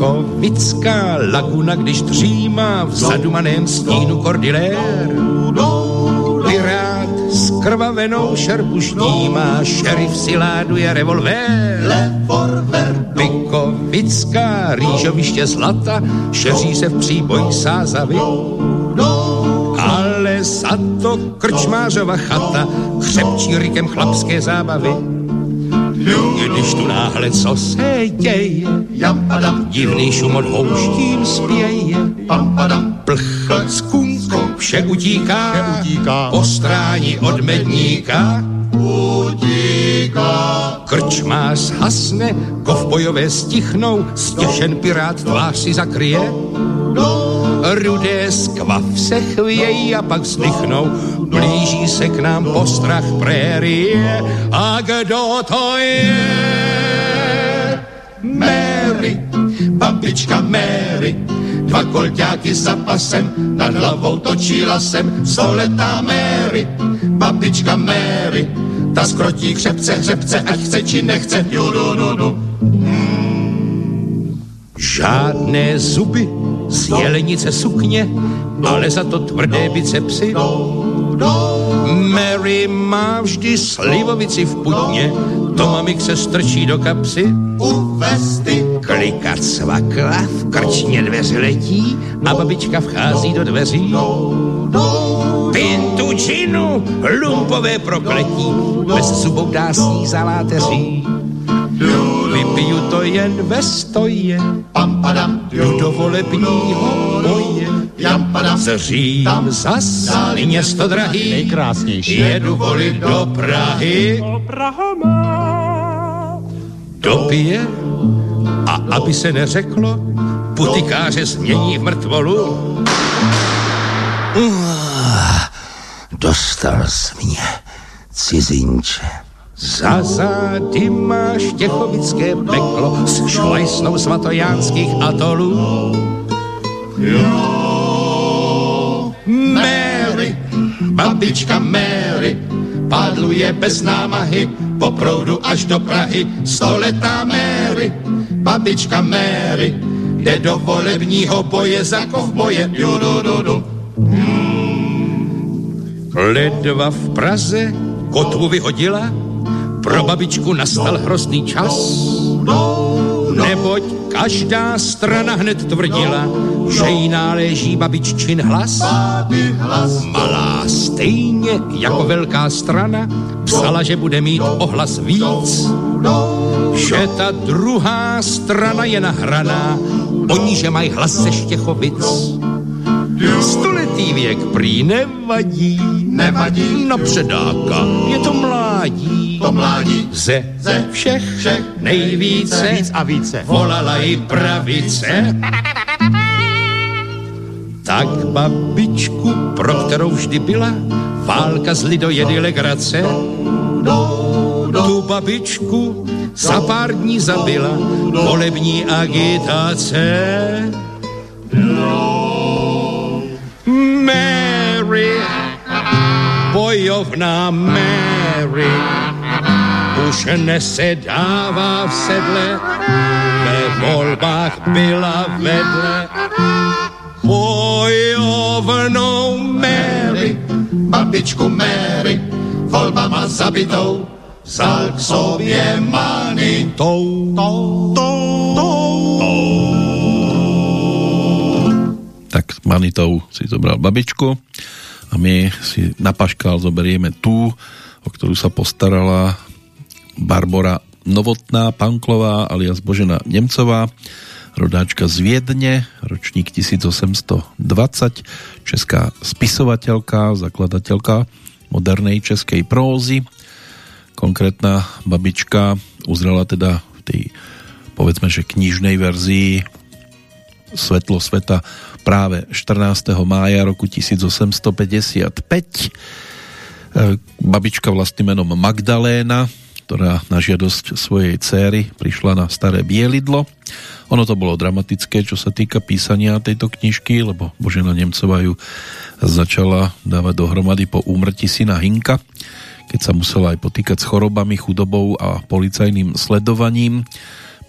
Speaker 6: Štěchovická laguna, když dřímá v zadumaném stínu kordilér. Pirát z skrvavenou šerpu štímá, šerif si láduje revolver. Pikovická, rýžoviště zlata, šeří se v příboj sázavy. Ale za to krčmářova chata křepčí rykem chlapské zábavy. Když tu náhle co se děje, divný šum od houštím spěje, plch z kunku vše utíká, po stráni od medníka. Krčmář hasne, kovbojové stichnou, stěšen pirát tvář si zakryje. Rudé skvav se chvějí a pak vzdychnou, blíží se k nám postrach prérie. A kdo to je?
Speaker 7: Mary, babička Mary, dva kolťáky za pasem, nad hlavou točí lasem, stoletá Mary, babička Mary, ta skrotí křepce, hřebce, ať chce či nechce, judududu.
Speaker 6: Žádné zuby, z jelenice sukně, ale za to tvrdé bicepsy. Mary má vždy slivovici v putně, to mamik se strčí do kapsy.
Speaker 7: U vesty,
Speaker 6: Klikat svakla, v krčně dveře letí a babička vchází do dveří. Pintu činu, lumpové prokletí, bez zubou dá sní za láteří. Vypiju to jen ve stoje,
Speaker 7: pam padam,
Speaker 6: jdu do volebního boje.
Speaker 7: jam padam,
Speaker 6: Zřím zas, město drahý,
Speaker 5: Nejkrásnější.
Speaker 6: jedu volit do Prahy. Dopije a aby se neřeklo, putikáře změní v mrtvolu.
Speaker 8: Dostal jsi mě, cizinče.
Speaker 6: Za zády máš těchovické peklo s šlajsnou svatojánských atolů.
Speaker 7: Mary, babička Mary, pádluje bez námahy, po proudu až do Prahy, stoletá Mary, babička Mary, jde do volebního boje za kovboje, judududu.
Speaker 6: Ledva v Praze kotvu vyhodila, pro babičku nastal hrozný čas. Neboť každá strana hned tvrdila, že jí náleží babiččin hlas. Malá stejně jako velká strana psala, že bude mít ohlas víc. Že ta druhá strana je nahraná, oni, že mají hlas ze Štěchovic. Stoletý věk prý nevadí,
Speaker 7: nevadí,
Speaker 6: na předáka je to mládí.
Speaker 7: to mládí,
Speaker 6: Ze,
Speaker 7: ze
Speaker 6: všech,
Speaker 7: všech
Speaker 6: nejvíce.
Speaker 5: Víc a více.
Speaker 6: volala i pravice. Tak babičku, pro kterou vždy byla válka z lidojedy legrace, tu babičku za pár dní zabila volební agitace. Mary, bojovná Mary, už nesedává v sedle, ve volbách byla vedle. Bojovnou Mary,
Speaker 7: babičku Mary, volbama zabitou, vzal k sobě manitou.
Speaker 1: Tak s Manitou si zobral babičku a my si na paškál zoberieme tú, o ktorú sa postarala Barbora Novotná Panklová alias Božena Nemcová, rodáčka z Viedne, ročník 1820, česká spisovateľka, zakladateľka modernej českej prózy. Konkrétna babička uzrela teda v tej povedzme, že knižnej verzii Svetlo sveta práve 14. mája roku 1855. Babička vlastným menom Magdaléna, ktorá na žiadosť svojej céry prišla na staré bielidlo. Ono to bolo dramatické, čo sa týka písania tejto knižky, lebo Božena Nemcová ju začala dávať dohromady po úmrtí syna Hinka, keď sa musela aj potýkať s chorobami, chudobou a policajným sledovaním.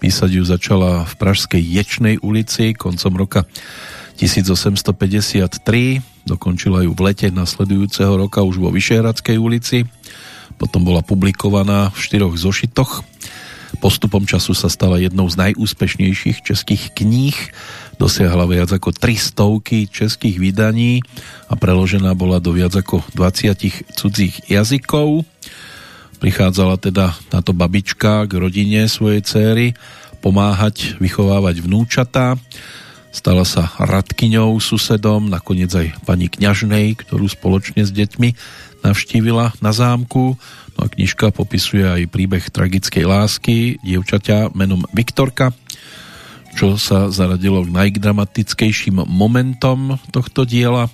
Speaker 1: Písať ju začala v pražskej Ječnej ulici koncom roka 1853, dokončila ju v lete nasledujúceho roka už vo Vyšehradskej ulici, potom bola publikovaná v štyroch zošitoch. Postupom času sa stala jednou z najúspešnejších českých kníh, dosiahla viac ako 300 českých vydaní a preložená bola do viac ako 20 cudzích jazykov. Prichádzala teda táto babička k rodine svojej céry pomáhať vychovávať vnúčatá. Stala sa radkyňou, susedom, nakoniec aj pani kňažnej, ktorú spoločne s deťmi navštívila na zámku. No a knižka popisuje aj príbeh tragickej lásky dievčaťa menom Viktorka, čo sa zaradilo k najdramatickejším momentom tohto diela.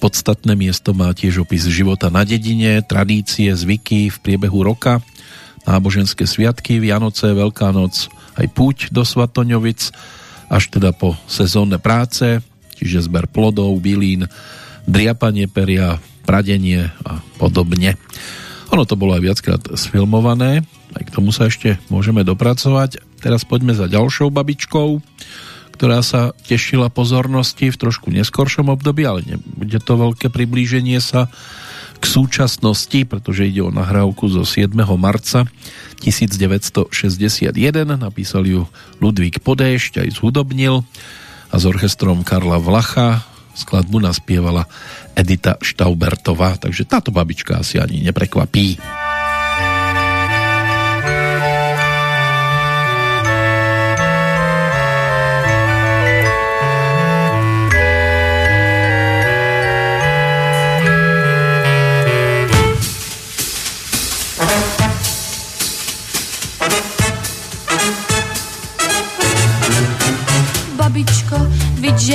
Speaker 1: Podstatné miesto má tiež opis života na dedine, tradície, zvyky v priebehu roka, náboženské sviatky, Vianoce, Veľká noc, aj púť do Svatoňovic, až teda po sezónne práce, čiže zber plodov, bylín, driapanie peria, pradenie a podobne. Ono to bolo aj viackrát sfilmované, aj k tomu sa ešte môžeme dopracovať. Teraz poďme za ďalšou babičkou, ktorá sa tešila pozornosti v trošku neskoršom období, ale nebude to veľké priblíženie sa k súčasnosti, pretože ide o nahrávku zo 7. marca 1961. Napísal ju Ludvík Podéšť, aj zhudobnil a s orchestrom Karla Vlacha skladbu naspievala Edita Štaubertová, takže táto babička asi ani neprekvapí.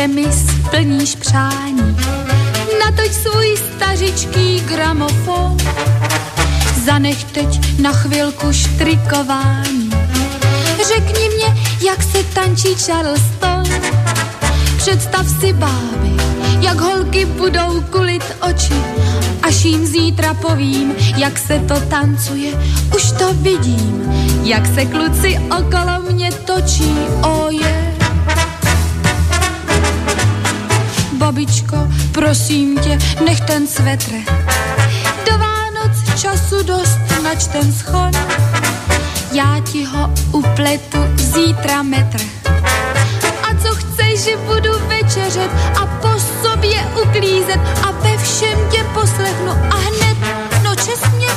Speaker 5: Že mi splníš přání. Natoč svůj stařičký gramofon, zanech teď na chvilku štrikování. Řekni mě, jak se tančí Charleston, představ si báby, jak holky budou kulit oči, až jim zítra povím, jak se to tancuje, už to vidím, jak se kluci okolo mě točí, oh yeah. Babičko, prosím tě, nech ten svetr. Do Vánoc času dost, nač ten schon. Já ti ho upletu zítra metr. A co chceš, že budu večeřet a po sobě uklízet a ve všem tě poslechnu a hned, no čestně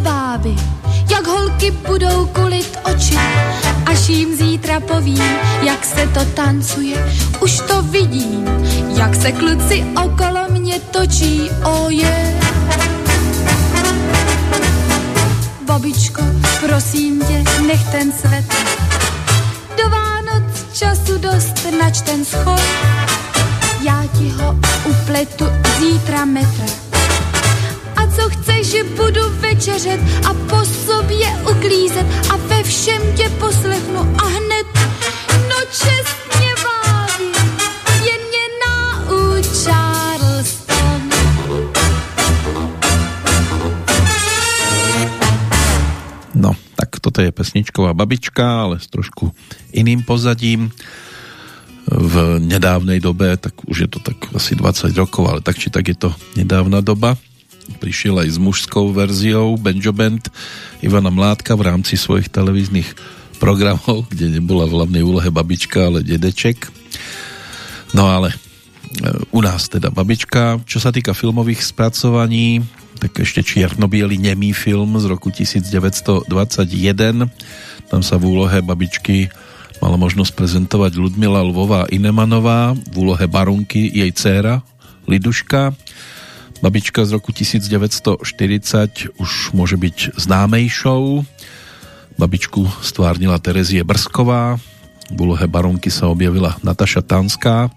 Speaker 5: báby, jak holky budou kulit oči, až jim zítra povím, jak se to tancuje, už to vidím, jak se kluci okolo mě točí, oh yeah. Babičko, prosím tě, nech ten svět. Do Vánoc času dost, nač ten schod, já ti ho upletu zítra metr chceš, že budu večeřet a po sobě uklízet a ve všem tě poslechnu a hned, no čestně.
Speaker 1: No, tak toto je pesničková babička, ale s trošku iným pozadím. V nedávnej dobe, tak už je to tak asi 20 rokov, ale tak či tak je to nedávna doba prišiel aj s mužskou verziou Benjo Band Ivana Mládka v rámci svojich televíznych programov, kde nebola v hlavnej úlohe babička, ale dedeček. No ale e, u nás teda babička. Čo sa týka filmových spracovaní, tak ešte čierno nemý film z roku 1921. Tam sa v úlohe babičky mala možnosť prezentovať Ludmila Lvová Inemanová, v úlohe barunky jej dcéra Liduška Babička z roku 1940 už môže byť známejšou. Babičku stvárnila Terezie Brsková, v úlohe baronky sa objavila Nataša Tanská,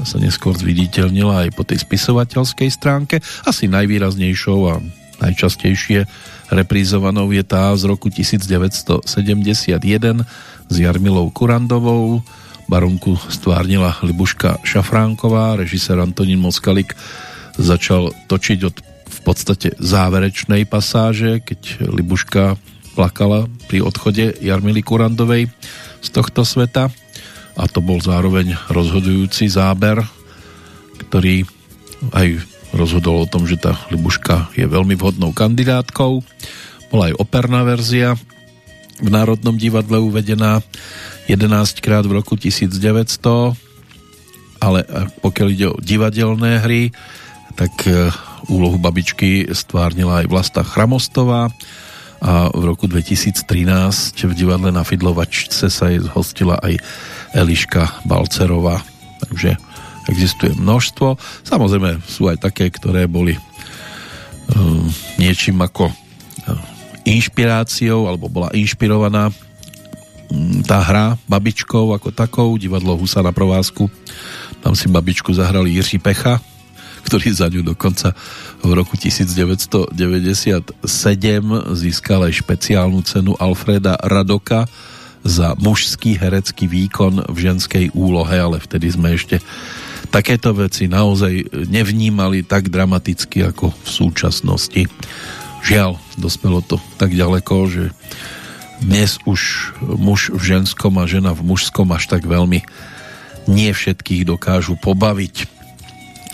Speaker 1: sa neskôr zviditeľnila aj po tej spisovateľskej stránke. Asi najvýraznejšou a Najčastejšie reprízovanou je tá z roku 1971 s Jarmilou Kurandovou. Baronku stvárnila Libuška Šafránková, režisér Antonín Moskalik začal točiť od v podstate záverečnej pasáže, keď Libuška plakala pri odchode Jarmily Kurandovej z tohto sveta a to bol zároveň rozhodujúci záber, ktorý aj rozhodol o tom, že tá Libuška je veľmi vhodnou kandidátkou. Bola aj operná verzia v Národnom divadle uvedená 11 krát v roku 1900, ale pokiaľ ide o divadelné hry, tak e, úlohu babičky stvárnila aj Vlasta Chramostová a v roku 2013 v divadle na Fidlovačce sa jej zhostila aj Eliška Balcerová. Takže existuje množstvo. Samozrejme sú aj také, ktoré boli um, niečím ako uh, inšpiráciou alebo bola inšpirovaná um, tá hra babičkou ako takou, divadlo Husa na provázku. Tam si babičku zahrali Jiří Pecha, ktorý za ňu dokonca v roku 1997 získal aj špeciálnu cenu Alfreda Radoka za mužský herecký výkon v ženskej úlohe, ale vtedy sme ešte takéto veci naozaj nevnímali tak dramaticky ako v súčasnosti. Žiaľ, dospelo to tak ďaleko, že dnes už muž v ženskom a žena v mužskom až tak veľmi nie všetkých dokážu pobaviť.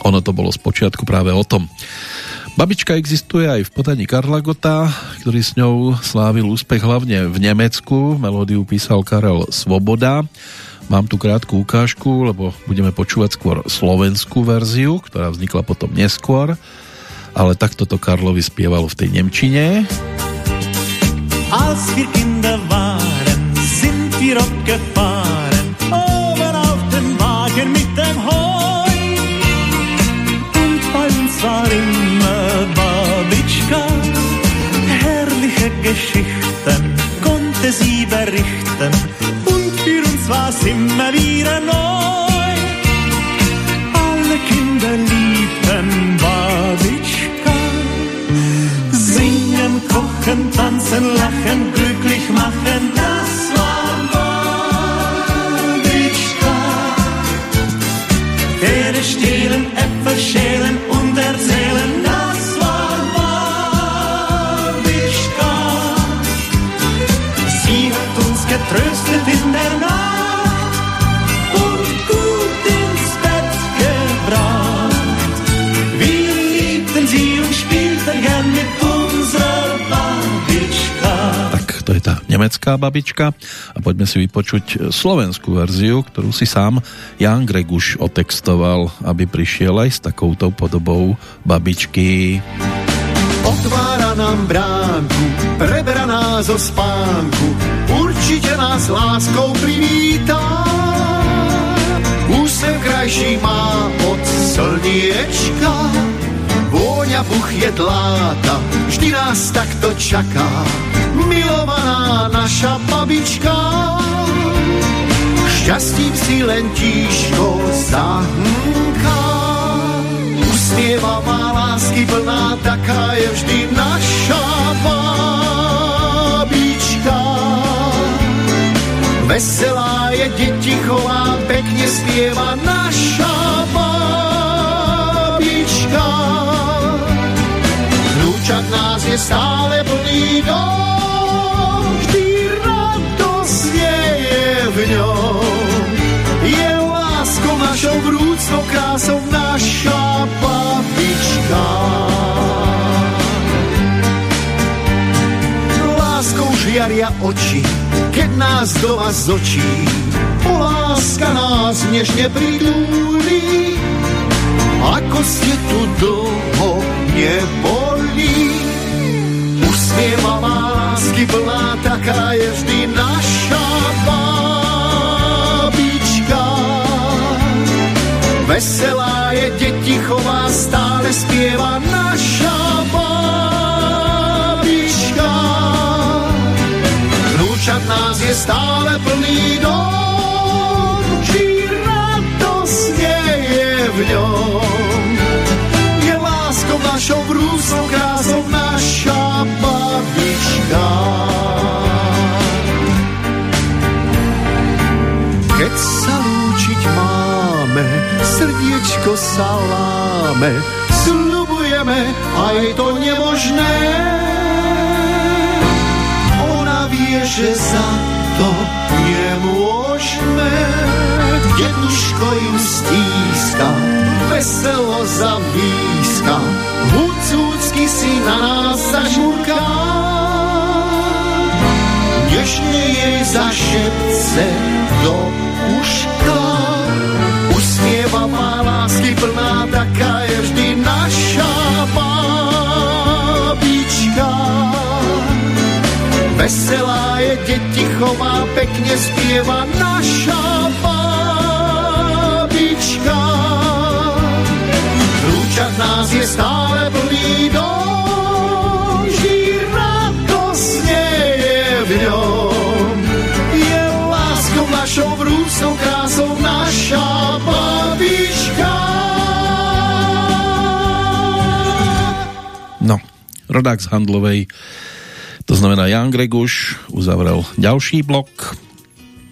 Speaker 1: Ono to bolo spočiatku práve o tom. Babička existuje aj v podaní Karla Gota, ktorý s ňou slávil úspech hlavne v Nemecku. Melódiu písal Karel Svoboda. Mám tu krátku ukážku, lebo budeme počúvať skôr slovenskú verziu, ktorá vznikla potom neskôr. Ale takto to Karlovi spievalo v tej Nemčine. Als wir Kinder waren, sind wir Geschichten konnte sie berichten und für uns war's immer wieder neu. Alle Kinder liebten Babitschka. Singen, kochen, tanzen, lachen, glücklich machen, nemecká babička a poďme si vypočuť slovenskú verziu, ktorú si sám Jan Greguš otextoval, aby prišiel aj s takouto podobou babičky.
Speaker 9: Otvára nám bránku, preberaná zo spánku, určite nás láskou privítá. Úsmev krajší má od slniečka, vôňa buch je dláta, vždy nás takto čaká milovaná naša babička. Šťastím si len tížko zahnká. Usmieva má lásky plná, taká je vždy naša babička. Veselá je detichová, pekne spieva naša je stále plný dom, ňom. Je láskou našou vrúcnou krásou naša babička. Láskou žiaria oči, keď nás doma z očí. Láska nás nežne pridúli, ako ste tu dlho neboli. Usmieva lásky plná, taká je vždy naša Veselá je detichová, stále spieva naša babička. Vnúčat nás je stále plný dom, či radosne je v ňom. Je láskou našou vrúsou, krásou keď sa lúčiť máme, srdiečko sa láme, slubujeme aj to nemožné. Ona vie, že za to nemôžeme. Jednuško ju stíska, veselo zavíska, hucúcky si na nás zažmurká. Nežne jej zašepce do uška. Usmievavá lásky plná, taká je vždy naša bábička. Veselá je, deti chová, pekne spieva naša bábička. Rúčak nás je stále plný dom, vrúcnou krásou naša babička.
Speaker 1: No, rodák z Handlovej, to znamená Jan Greguš, uzavrel ďalší blok,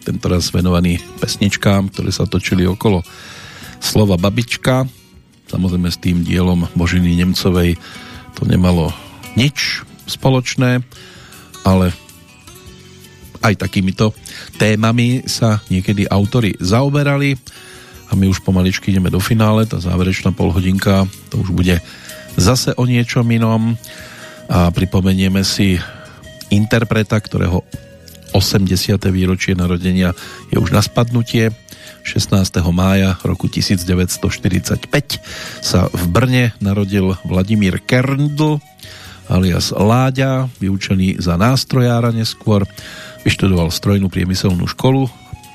Speaker 1: tentoraz venovaný pesničkám, ktoré sa točili okolo slova babička. Samozrejme s tým dielom Božiny Nemcovej to nemalo nič spoločné, ale aj takýmito témami sa niekedy autory zaoberali a my už pomaličky ideme do finále, tá záverečná polhodinka to už bude zase o niečom inom a pripomenieme si interpreta, ktorého 80. výročie narodenia je už na spadnutie. 16. mája roku 1945 sa v Brne narodil Vladimír Kerndl alias Láďa, vyučený za nástrojára neskôr. Vyštudoval strojnú priemyselnú školu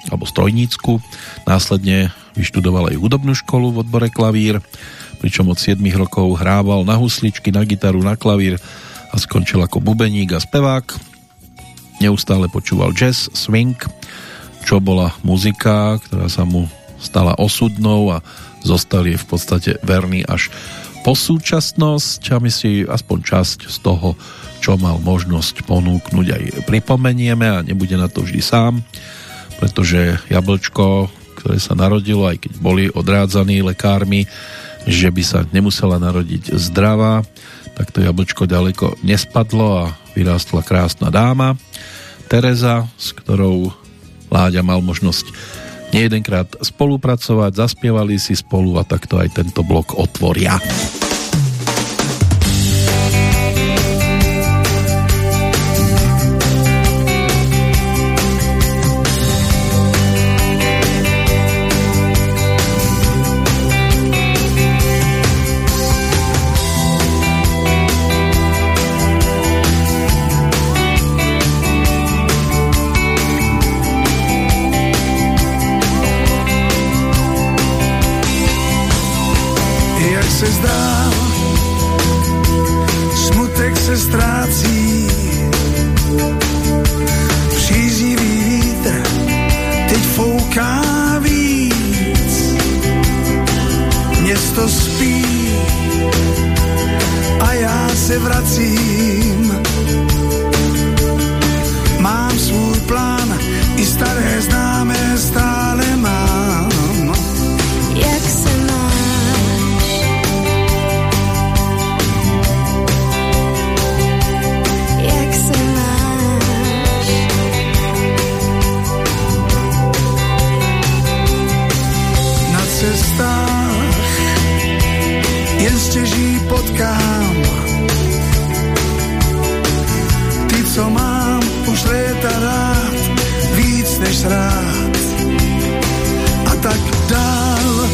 Speaker 1: alebo strojnícku. Následne vyštudoval aj hudobnú školu v odbore klavír, pričom od 7 rokov hrával na husličky, na gitaru, na klavír a skončil ako bubeník a spevák. Neustále počúval jazz, swing, čo bola muzika, ktorá sa mu stala osudnou a zostal je v podstate verný až po súčasnosť a my si aspoň časť z toho, čo mal možnosť ponúknuť aj pripomenieme a nebude na to vždy sám, pretože jablčko, ktoré sa narodilo, aj keď boli odrádzaní lekármi, že by sa nemusela narodiť zdravá, tak to jablčko ďaleko nespadlo a vyrástla krásna dáma Tereza, s ktorou Láďa mal možnosť nejedenkrát spolupracovať, zaspievali si spolu a takto aj tento blok otvoria.
Speaker 10: Co mám už léta rád, víc než rád. A tak dál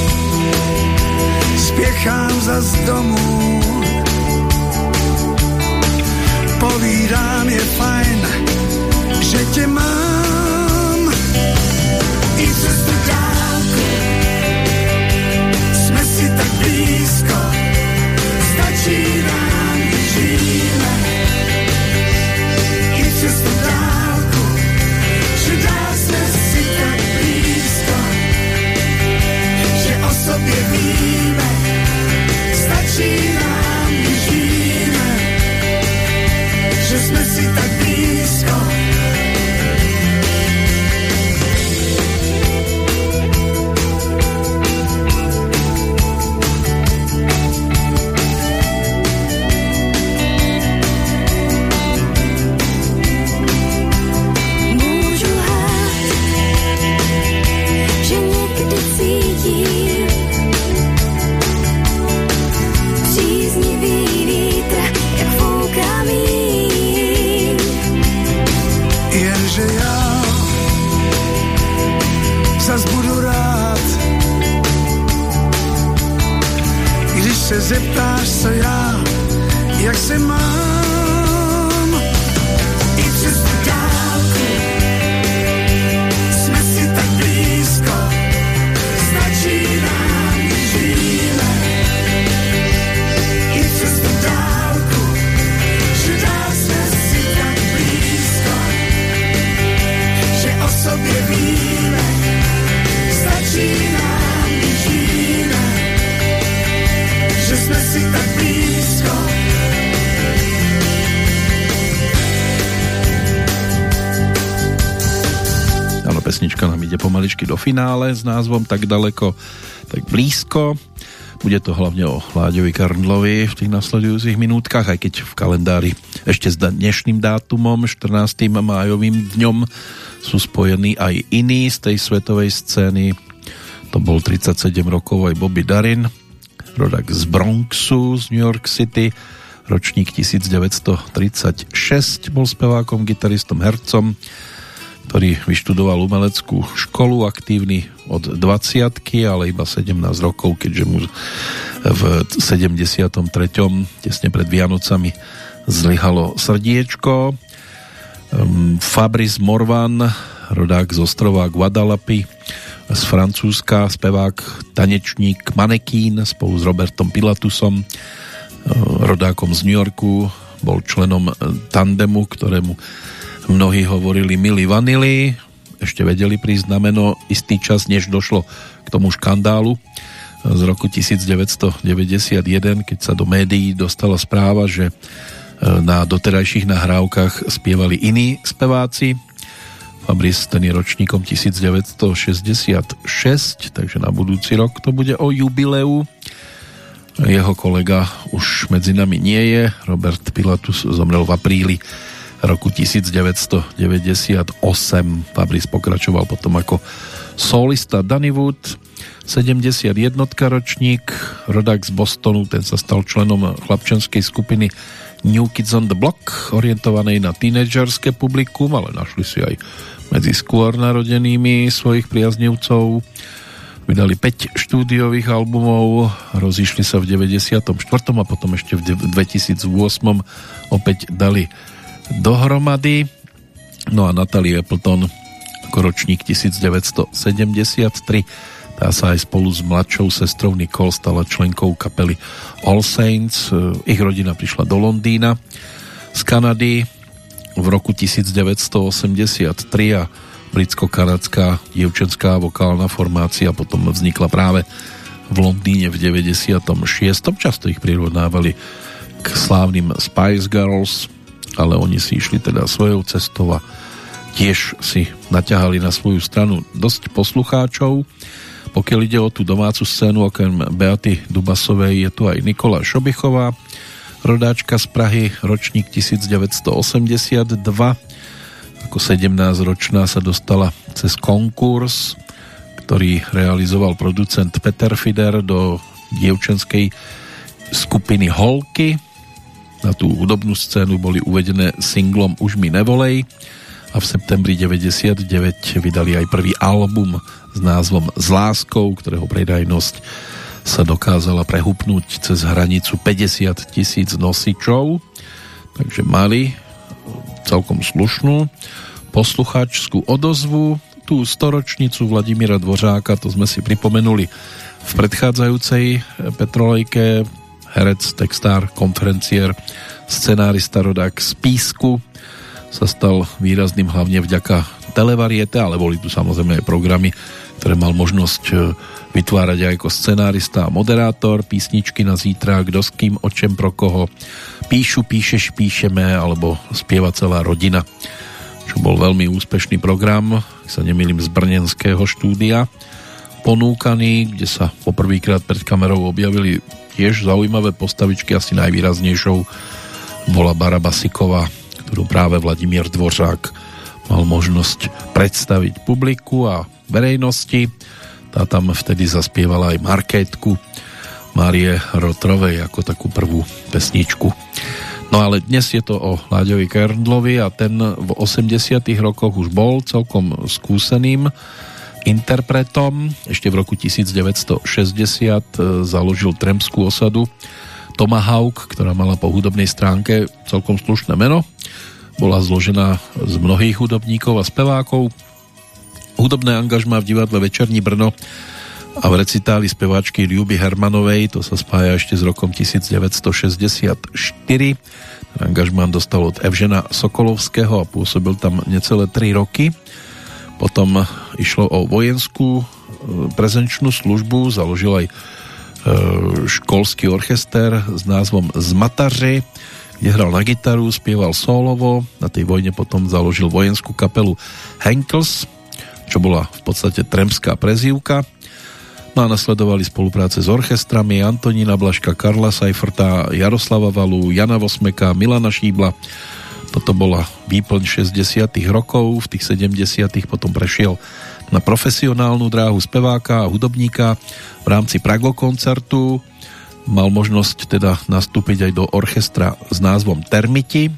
Speaker 10: spěchám zas domů. Povídám, je fajn, že tě mám. Zeptáš se já, jak se mám.
Speaker 1: Pesnička nám ide pomaličky do finále s názvom Tak daleko, tak blízko. Bude to hlavne o Láďovi Karndlovi v tých nasledujúcich minútkach, aj keď v kalendári ešte s dnešným dátumom, 14. májovým dňom, sú spojení aj iní z tej svetovej scény. To bol 37 rokov aj Bobby Darin, rodak z Bronxu, z New York City, ročník 1936, bol spevákom, gitaristom, hercom, ktorý vyštudoval umeleckú školu, aktívny od 20 ale iba 17 rokov, keďže mu v 73. tesne pred Vianocami zlyhalo srdiečko. Um, Fabrice Morvan, rodák z ostrova Guadalapy, z Francúzska, spevák, tanečník, manekín spolu s Robertom Pilatusom, uh, rodákom z New Yorku, bol členom tandemu, ktorému mnohí hovorili Milli Vanilli, ešte vedeli prísť na meno istý čas, než došlo k tomu škandálu z roku 1991, keď sa do médií dostala správa, že e, na doterajších nahrávkach spievali iní speváci. Fabrice ten je ročníkom 1966, takže na budúci rok to bude o jubileu. Jeho kolega už medzi nami nie je. Robert Pilatus zomrel v apríli roku 1998. Fabrice pokračoval potom ako solista Danny Wood, 71 ročník, rodák z Bostonu, ten sa stal členom chlapčenskej skupiny New Kids on the Block, orientovanej na tínedžerské publikum, ale našli si aj medzi skôr narodenými svojich priaznivcov. Vydali 5 štúdiových albumov, rozišli sa v 94. a potom ešte v 2008. opäť dali dohromady. No a Natalie Appleton ako ročník 1973 tá sa aj spolu s mladšou sestrou Nicole stala členkou kapely All Saints. Ich rodina prišla do Londýna z Kanady v roku 1983 a britsko-kanadská dievčenská vokálna formácia potom vznikla práve v Londýne v 96. Často ich prirovnávali k slávnym Spice Girls, ale oni si išli teda svojou cestou a tiež si naťahali na svoju stranu dosť poslucháčov. Pokiaľ ide o tú domácu scénu, okrem Beaty Dubasovej je tu aj Nikola Šobichová, rodáčka z Prahy, ročník 1982. Ako 17-ročná sa dostala cez konkurs, ktorý realizoval producent Peter Fider do dievčenskej skupiny Holky na tú hudobnú scénu boli uvedené singlom Už mi nevolej a v septembri 99 vydali aj prvý album s názvom S láskou, ktorého predajnosť sa dokázala prehupnúť cez hranicu 50 tisíc nosičov, takže mali celkom slušnú posluchačskú odozvu. Tú storočnicu Vladimíra Dvořáka, to sme si pripomenuli v predchádzajúcej Petrolejke herec, textár, konferenciér, scenárista, rodák z Písku. Sa stal výrazným hlavne vďaka televariete, ale boli tu samozrejme aj programy, ktoré mal možnosť e, vytvárať aj ako scenárista a moderátor, písničky na zítra, kdo s kým, o čem, pro koho, píšu, píšeš, píšeme, alebo spieva celá rodina, čo bol veľmi úspešný program, sa nemýlim z Brnenského štúdia, ponúkaný, kde sa poprvýkrát pred kamerou objavili tiež zaujímavé postavičky, asi najvýraznejšou bola Barabasiková, ktorú práve Vladimír Dvořák mal možnosť predstaviť publiku a verejnosti. Tá tam vtedy zaspievala aj Markétku Márie Rotrovej ako takú prvú pesničku. No ale dnes je to o Láďovi Kerndlovi a ten v 80 rokoch už bol celkom skúseným interpretom. Ešte v roku 1960 e, založil tremskú osadu Tomahawk, ktorá mala po hudobnej stránke celkom slušné meno. Bola zložená z mnohých hudobníkov a spevákov. Hudobné angažma v divadle Večerní Brno a v recitáli speváčky Ľuby Hermanovej, to sa spája ešte s rokom 1964. Ten angažmán dostal od Evžena Sokolovského a pôsobil tam necelé 3 roky. Potom išlo o vojenskú e, prezenčnú službu, založil aj e, školský orchester s názvom Zmataři, kde hral na gitaru, spieval solovo. Na tej vojne potom založil vojenskú kapelu Henkels, čo bola v podstate tremská prezývka. No a nasledovali spolupráce s orchestrami Antonína Blaška, Karla Seiferta, Jaroslava Valu, Jana Vosmeka, Milana Šíbla. Toto bola výplň 60 rokov, v tých 70 potom prešiel na profesionálnu dráhu speváka a hudobníka v rámci Prago koncertu. Mal možnosť teda nastúpiť aj do orchestra s názvom Termiti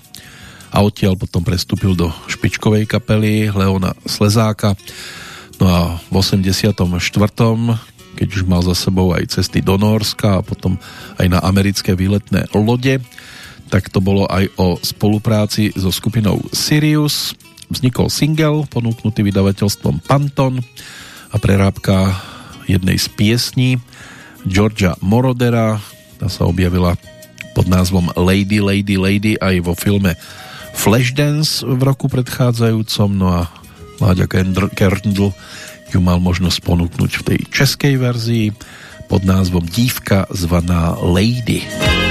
Speaker 1: a odtiaľ potom prestúpil do špičkovej kapely Leona Slezáka. No a v 84 keď už mal za sebou aj cesty do Norska a potom aj na americké výletné lode, tak to bolo aj o spolupráci so skupinou Sirius. Vznikol single ponúknutý vydavateľstvom Panton a prerábka jednej z piesní Georgia Morodera. Tá sa objavila pod názvom Lady, Lady, Lady aj vo filme Flashdance v roku predchádzajúcom. No a Láďa Kerndl ju mal možnosť ponúknuť v tej českej verzii pod názvom Dívka zvaná Lady.
Speaker 10: si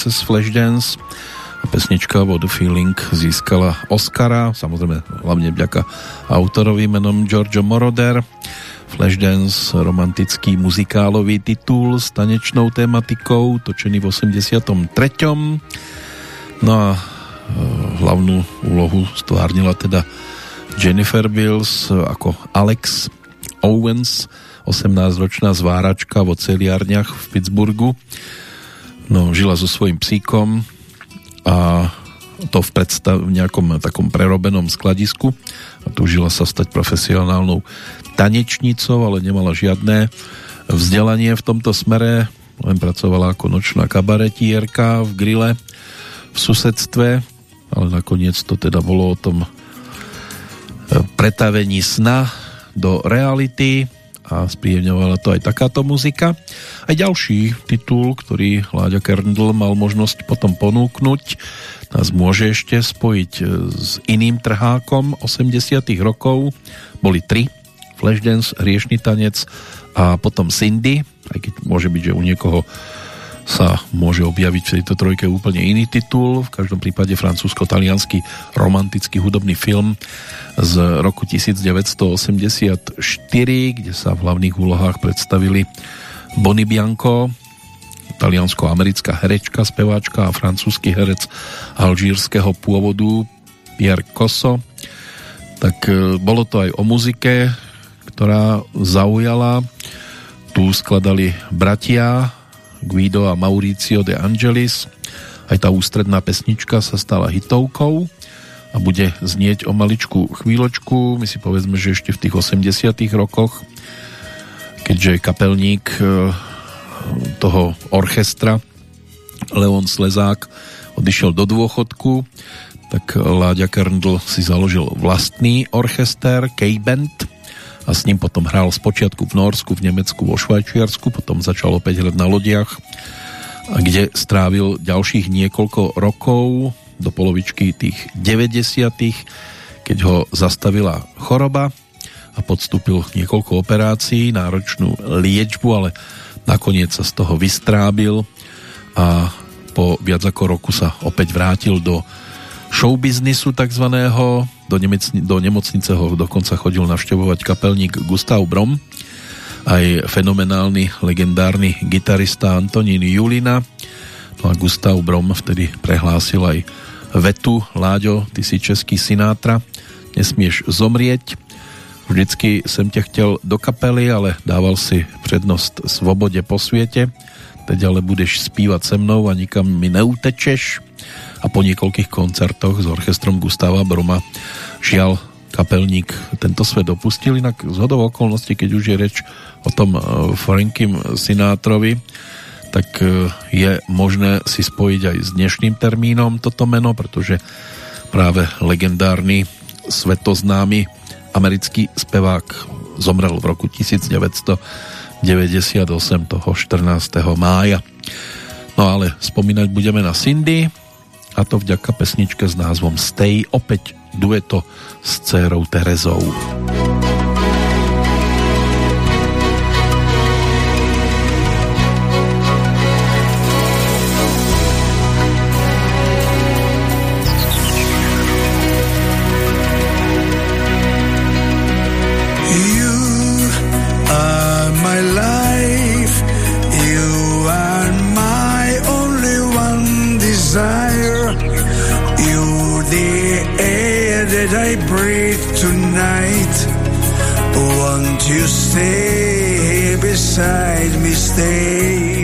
Speaker 1: cez Flashdance a pesnička What Feeling získala Oscara, samozrejme hlavne vďaka autorovi menom Giorgio Moroder. Flashdance, romantický muzikálový titul s tanečnou tematikou, točený v 83. No a e, hlavnú úlohu stvárnila teda Jennifer Bills ako Alex Owens, 18-ročná zváračka v oceliárniach v Pittsburghu. No, žila so svojím psíkom a to v, predstav, v nejakom takom prerobenom skladisku. A túžila sa stať profesionálnou tanečnicou, ale nemala žiadne vzdelanie v tomto smere, len pracovala ako nočná kabaretierka v grille v susedstve, ale nakoniec to teda bolo o tom e, pretavení sna do reality a spríjemňovala to aj takáto muzika. Aj ďalší titul, ktorý Láďa Kerndl mal možnosť potom ponúknuť, nás môže ešte spojiť e, s iným trhákom 80 rokov. Boli tri Flashdance, Riešný tanec a potom Cindy, aj keď môže byť, že u niekoho sa môže objaviť v tejto trojke úplne iný titul, v každom prípade francúzsko-talianský romantický hudobný film z roku 1984, kde sa v hlavných úlohách predstavili Bonnie Bianco, taliansko-americká herečka, speváčka a francúzsky herec alžírskeho pôvodu Pierre Cosso. Tak e, bolo to aj o muzike, ktorá zaujala. Tu skladali bratia Guido a Mauricio de Angelis. Aj tá ústredná pesnička sa stala hitovkou a bude znieť o maličku chvíľočku. My si povedzme, že ešte v tých 80 rokoch, keďže kapelník e, toho orchestra Leon Slezák odišiel do dôchodku, tak Láďa Kerndl si založil vlastný orchester K-Band a s ním potom hral spočiatku v Norsku, v Nemecku, vo Švajčiarsku, potom začal opäť hrať na lodiach, kde strávil ďalších niekoľko rokov do polovičky tých 90 keď ho zastavila choroba a podstúpil niekoľko operácií, náročnú liečbu, ale nakoniec sa z toho vystrábil a po viac ako roku sa opäť vrátil do showbiznisu takzvaného, do, nemocni, do nemocnice ho dokonca chodil navštevovať kapelník Gustav Brom, aj fenomenálny, legendárny gitarista Antonín Julina. No a Gustav Brom vtedy prehlásil aj vetu Láďo, ty si český Sinátra, nesmieš zomrieť. Vždycky som ťa chtěl do kapely, ale dával si přednost svobode po sviete. Teď ale budeš spívať se mnou a nikam mi neutečeš a po niekoľkých koncertoch s orchestrom Gustava Broma žiaľ kapelník tento svet opustil, inak z hodov keď už je reč o tom e, Frankim Sinátrovi, tak e, je možné si spojiť aj s dnešným termínom toto meno, pretože práve legendárny svetoznámy americký spevák zomrel v roku 1998 toho 14. mája. No ale spomínať budeme na Cindy, a to vďaka pesničke s názvom Stay, opäť dueto s dcérou Terezou.
Speaker 10: You the air that I breathe tonight. Won't you stay beside me? Stay.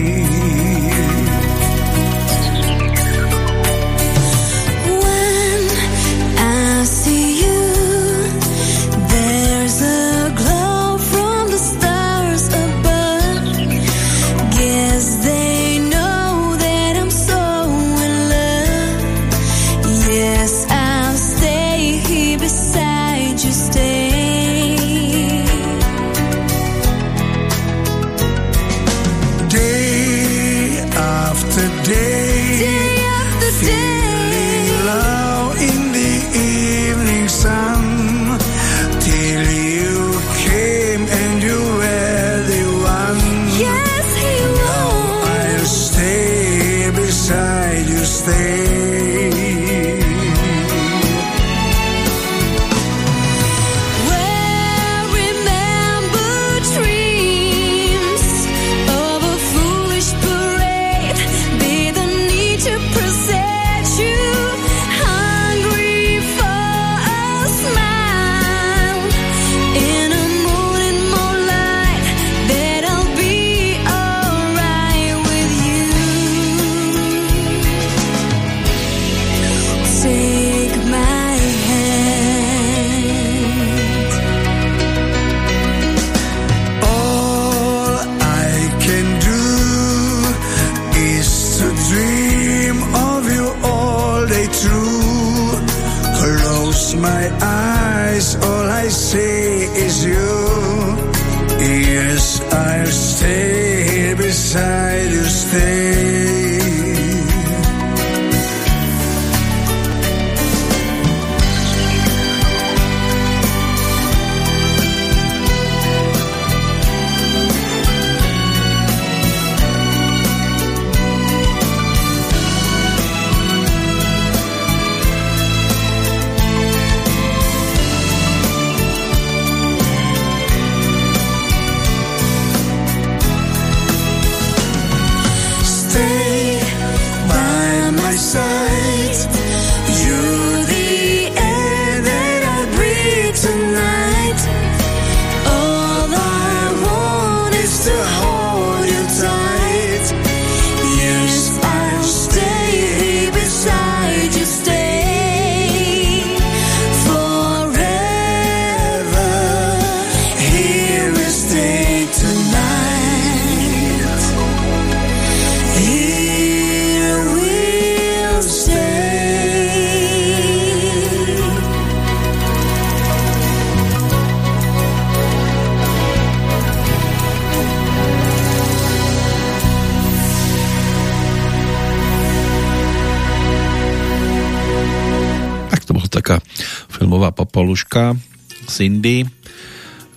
Speaker 1: Cindy.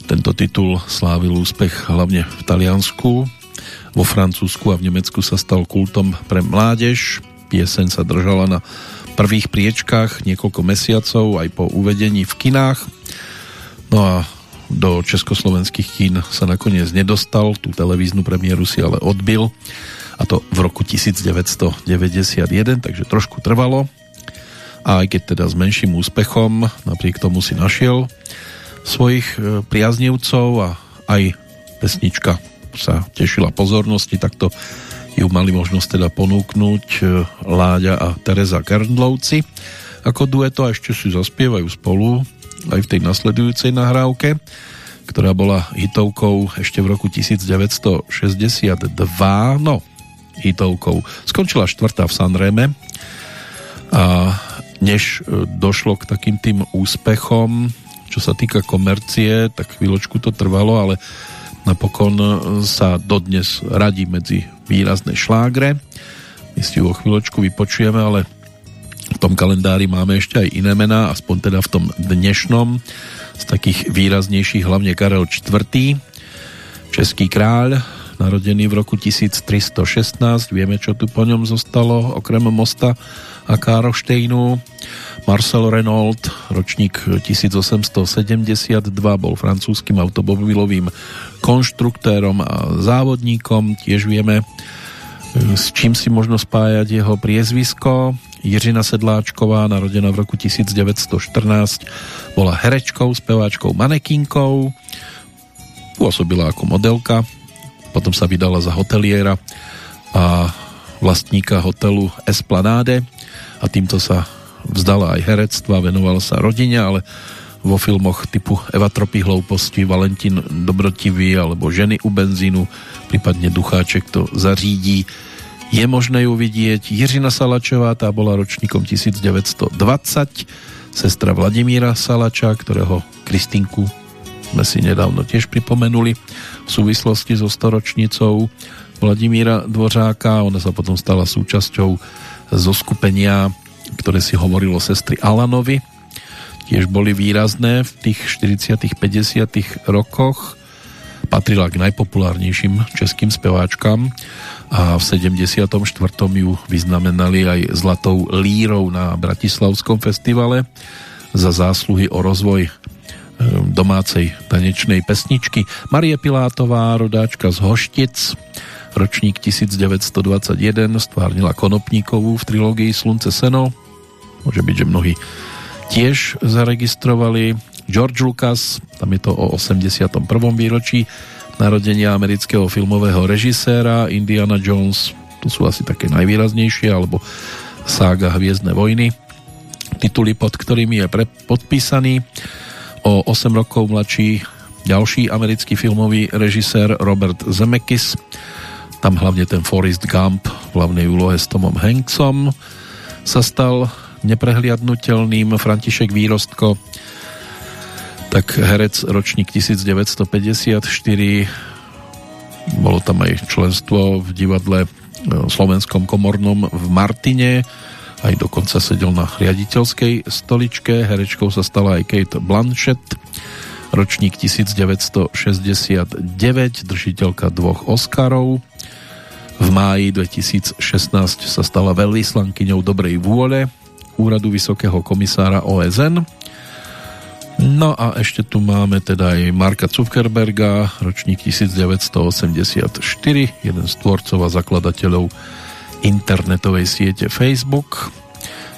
Speaker 1: Tento titul slávil úspech hlavne v Taliansku. Vo Francúzsku a v Nemecku sa stal kultom pre mládež. Pieseň sa držala na prvých priečkách niekoľko mesiacov aj po uvedení v kinách. No a do československých kín sa nakoniec nedostal, tú televíznu premiéru si ale odbil a to v roku 1991, takže trošku trvalo a aj keď teda s menším úspechom, napriek tomu si našiel svojich e, priaznivcov a aj pesnička sa tešila pozornosti, takto ju mali možnosť teda ponúknuť e, Láďa a Tereza Kerndlovci ako dueto a ešte si zaspievajú spolu aj v tej nasledujúcej nahrávke, ktorá bola hitovkou ešte v roku 1962, no hitovkou. Skončila štvrtá v Sanreme a než e, došlo k takým tým úspechom, čo sa týka komercie, tak chvíľočku to trvalo, ale napokon e, sa dodnes radí medzi výrazné šlágre. My si ju o chvíľočku vypočujeme, ale v tom kalendári máme ešte aj iné mená, aspoň teda v tom dnešnom, z takých výraznejších hlavne Karel IV. Český kráľ, narodený v roku 1316, vieme, čo tu po ňom zostalo, okrem mosta a Károštejnu. Marcel Renault, ročník 1872, bol francúzským automobilovým konštruktérom a závodníkom. Tiež vieme, s čím si možno spájať jeho priezvisko. Jiřina Sedláčková, narodená v roku 1914, bola herečkou, speváčkou, manekínkou. Pôsobila ako modelka, potom sa vydala za hoteliera a vlastníka hotelu Esplanade a týmto sa vzdala aj herectva, venovala sa rodine, ale vo filmoch typu Eva Tropy hlouposti, Valentín Dobrotivý alebo Ženy u benzínu, prípadne Ducháček to zařídí. Je možné ju vidieť. Jiřina Salačová, tá bola ročníkom 1920, sestra Vladimíra Salača, ktorého Kristinku sme si nedávno tiež pripomenuli v súvislosti so storočnicou Vladimíra Dvořáka. Ona sa potom stala súčasťou zo skupenia, ktoré si hovorilo sestry Alanovi. Tiež boli výrazné v tých 40 50 rokoch. Patrila k najpopulárnejším českým speváčkam a v 74. ju vyznamenali aj Zlatou lírou na Bratislavskom festivale za zásluhy o rozvoj e, domácej tanečnej pesničky. Marie Pilátová, rodáčka z Hoštic, ročník 1921, stvárnila Konopníkovú v trilógii Slunce Seno. Môže byť, že mnohí tiež zaregistrovali. George Lucas, tam je to o 81. výročí narodenia amerického filmového režiséra Indiana Jones, to sú asi také najvýraznejšie, alebo sága Hviezdne vojny tituly, pod ktorými je pre, podpísaný. O 8 rokov mladší ďalší americký filmový režisér Robert Zemeckis. Tam hlavne ten Forrest Gump v hlavnej úlohe s Tomom Hanksom sa stal neprehliadnutelným František Výrostko tak herec ročník 1954 bolo tam aj členstvo v divadle e, slovenskom komornom v Martine aj dokonca sedel na riaditeľskej stoličke. Herečkou sa stala aj Kate Blanchett, ročník 1969, držiteľka dvoch Oscarov. V máji 2016 sa stala veľvyslankyňou dobrej vôle úradu Vysokého komisára OSN. No a ešte tu máme teda aj Marka Zuckerberga, ročník 1984, jeden z tvorcov a zakladateľov internetovej siete Facebook.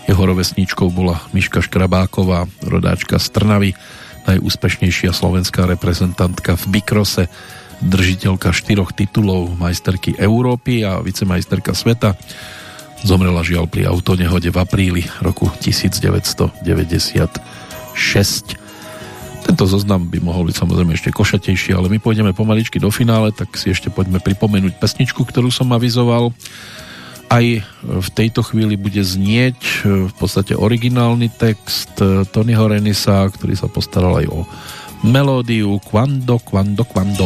Speaker 1: Jeho rovesníčkou bola Miška Škrabáková, rodáčka z Trnavy, najúspešnejšia slovenská reprezentantka v Bikrose, držiteľka štyroch titulov majsterky Európy a vicemajsterka sveta. Zomrela žiaľ pri autonehode v apríli roku 1996. Tento zoznam by mohol byť samozrejme ešte košatejší, ale my pôjdeme pomaličky do finále, tak si ešte poďme pripomenúť pesničku, ktorú som avizoval aj v tejto chvíli bude znieť e, v podstate originálny text e, Tonyho Renisa, ktorý sa postaral aj o melódiu Quando, Quando, Quando.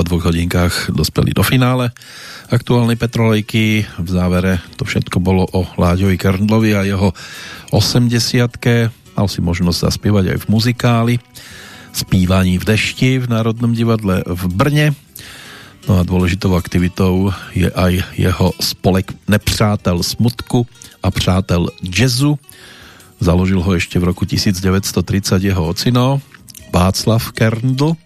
Speaker 1: Po dvoch hodinkách dospeli do finále aktuálnej Petrolejky. V závere to všetko bolo o Láďovi Karndlovi a jeho 80 Mal si možnosť zaspievať aj v muzikáli Spívaní v dešti v Národnom divadle v Brne. No a dôležitou aktivitou je aj jeho spolek Nepřátel smutku a Přátel jazzu. Založil ho ešte v roku 1930 jeho ocino Václav Kerndl.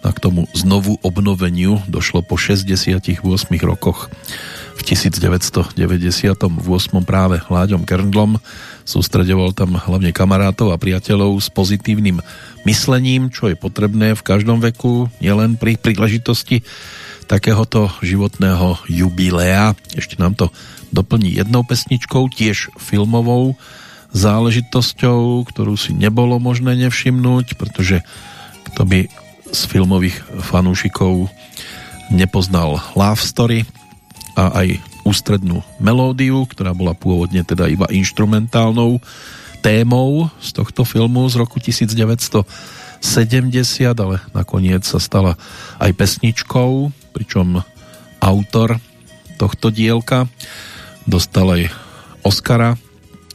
Speaker 1: A k tomu znovu obnoveniu došlo po 68 rokoch. V 1998 práve Láďom Kerndlom sústredoval tam hlavne kamarátov a priateľov s pozitívnym myslením, čo je potrebné v každom veku, nielen pri príležitosti takéhoto životného jubilea. Ešte nám to doplní jednou pesničkou, tiež filmovou záležitosťou, ktorú si nebolo možné nevšimnúť, pretože kto by z filmových fanúšikov nepoznal Love Story a aj ústrednú melódiu, ktorá bola pôvodne teda iba instrumentálnou témou z tohto filmu z roku 1970, ale nakoniec sa stala aj pesničkou, pričom autor tohto dielka dostal aj Oscara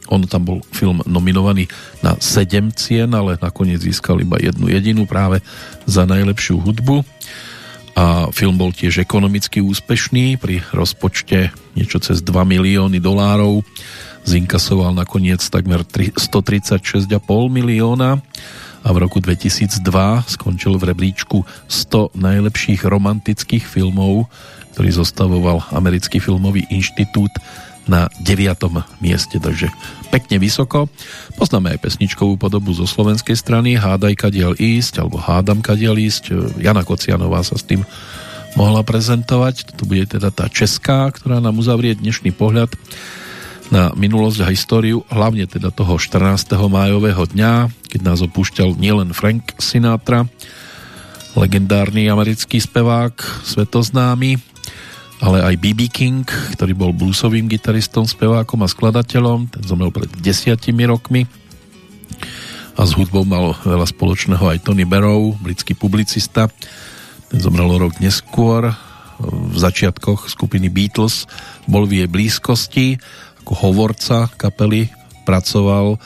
Speaker 1: on tam bol film nominovaný na 7 cien, ale nakoniec získal iba jednu jedinú práve za najlepšiu hudbu. A film bol tiež ekonomicky úspešný pri rozpočte niečo cez 2 milióny dolárov. Zinkasoval nakoniec takmer 136,5 milióna a v roku 2002 skončil v rebríčku 100 najlepších romantických filmov, ktorý zostavoval Americký filmový inštitút na 9. mieste, takže pekne vysoko. Poznáme aj pesničkovú podobu zo slovenskej strany Hádaj kadiel ísť, alebo Hádam kadiel ísť. Jana Kocianová sa s tým mohla prezentovať. Toto bude teda tá česká, ktorá nám uzavrie dnešný pohľad na minulosť a históriu, hlavne teda toho 14. májového dňa, keď nás opúšťal nielen Frank Sinatra, legendárny americký spevák, svetoznámy, ale aj B.B. King, ktorý bol bluesovým gitaristom, spevákom a skladateľom. Ten zomrel pred desiatimi rokmi a s hudbou mal veľa spoločného aj Tony Barrow, britský publicista. Ten zomrel rok neskôr v začiatkoch skupiny Beatles bol v jej blízkosti ako hovorca kapely pracoval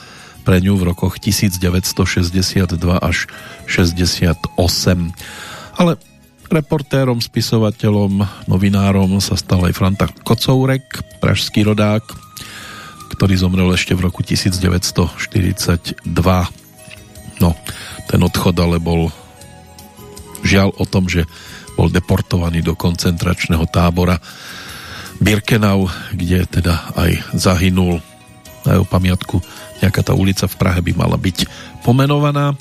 Speaker 1: pre ňu v rokoch 1962 až 68 ale Reportérom, spisovateľom, novinárom sa stal aj Franta Kocourek, pražský rodák, ktorý zomrel ešte v roku 1942. No, ten odchod ale bol žiaľ o tom, že bol deportovaný do koncentračného tábora Birkenau, kde teda aj zahynul na jeho pamiatku. Nejaká tá ulica v Prahe by mala byť pomenovaná.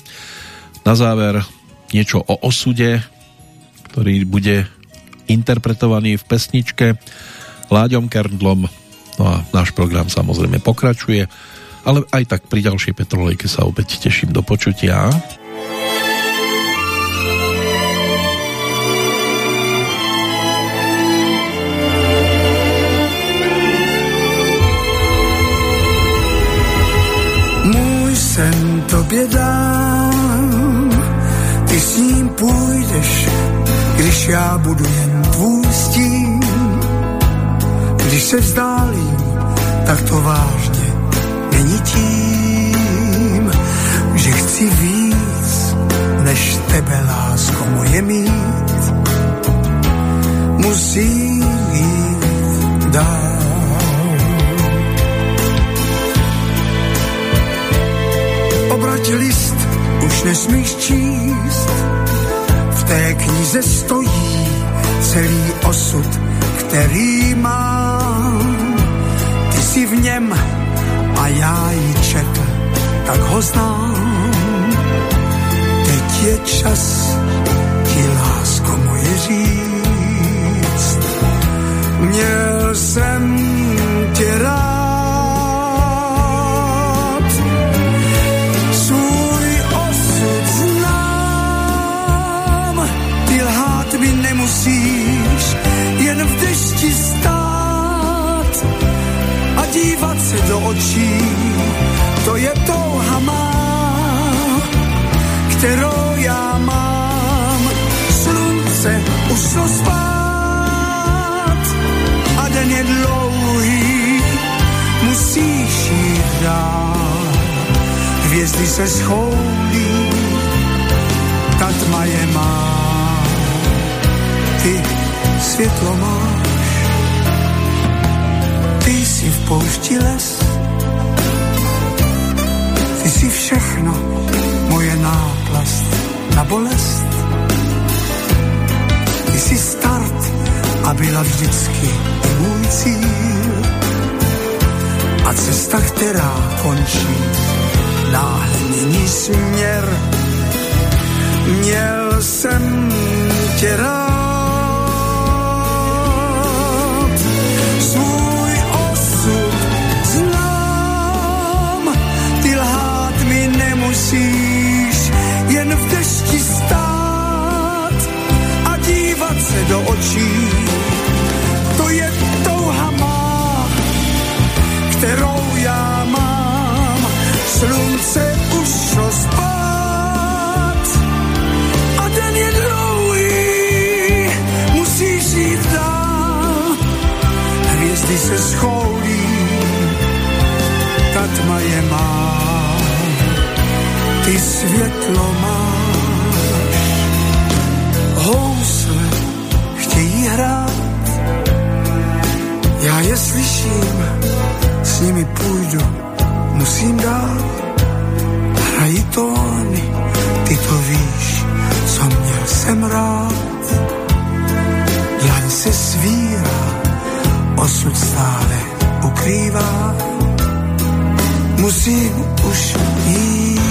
Speaker 1: Na záver niečo o osude ktorý bude interpretovaný v pesničke Láďom Kerndlom. No a náš program samozrejme pokračuje, ale aj tak pri ďalšej Petrolejke sa opäť teším do počutia.
Speaker 10: Můj tobě dám. Ty s ním půjdeš, když já budu jen tvůj stín. Když se vzdálím, tak to vážně není tím, že chci víc, než tebe, lásko moje mít. Musím jít dál. Obrať list, už nesmíš číst, té knize stojí celý osud, který mám. Ty si v něm a já ji četl, tak ho znám. Teď je čas ti lásko moje říct. Měl jsem tě rád, nemusíš, jen v dešti stát a dívat se do očí, to je touha má, kterou já mám. Slunce už šlo spát a den je dlouhý, musíš jít dál. Hvězdy se schoulí, ta tma je má, ty světlo máš. Ty jsi v poušti les, ty jsi všechno, moje náplast na bolest. Ty jsi start a byla vždycky můj cíl. A cesta, která končí, náhle směr. Měl jsem tě rád, svůj osud znám, ty lhát mi nemusíš, jen v dešti stát a dívat se do očí. To je touha má, kterou já mám. Slunce už šlo spát Hvězdy se schoulí, ta tma je má, ty světlo máš. Housle chtějí hrát, já je slyším, s nimi půjdu, musím dát. Hrají tóny, ty to víš, co měl jsem rád. Dlaň se svírá, osud stále ukrývá. Musím už jít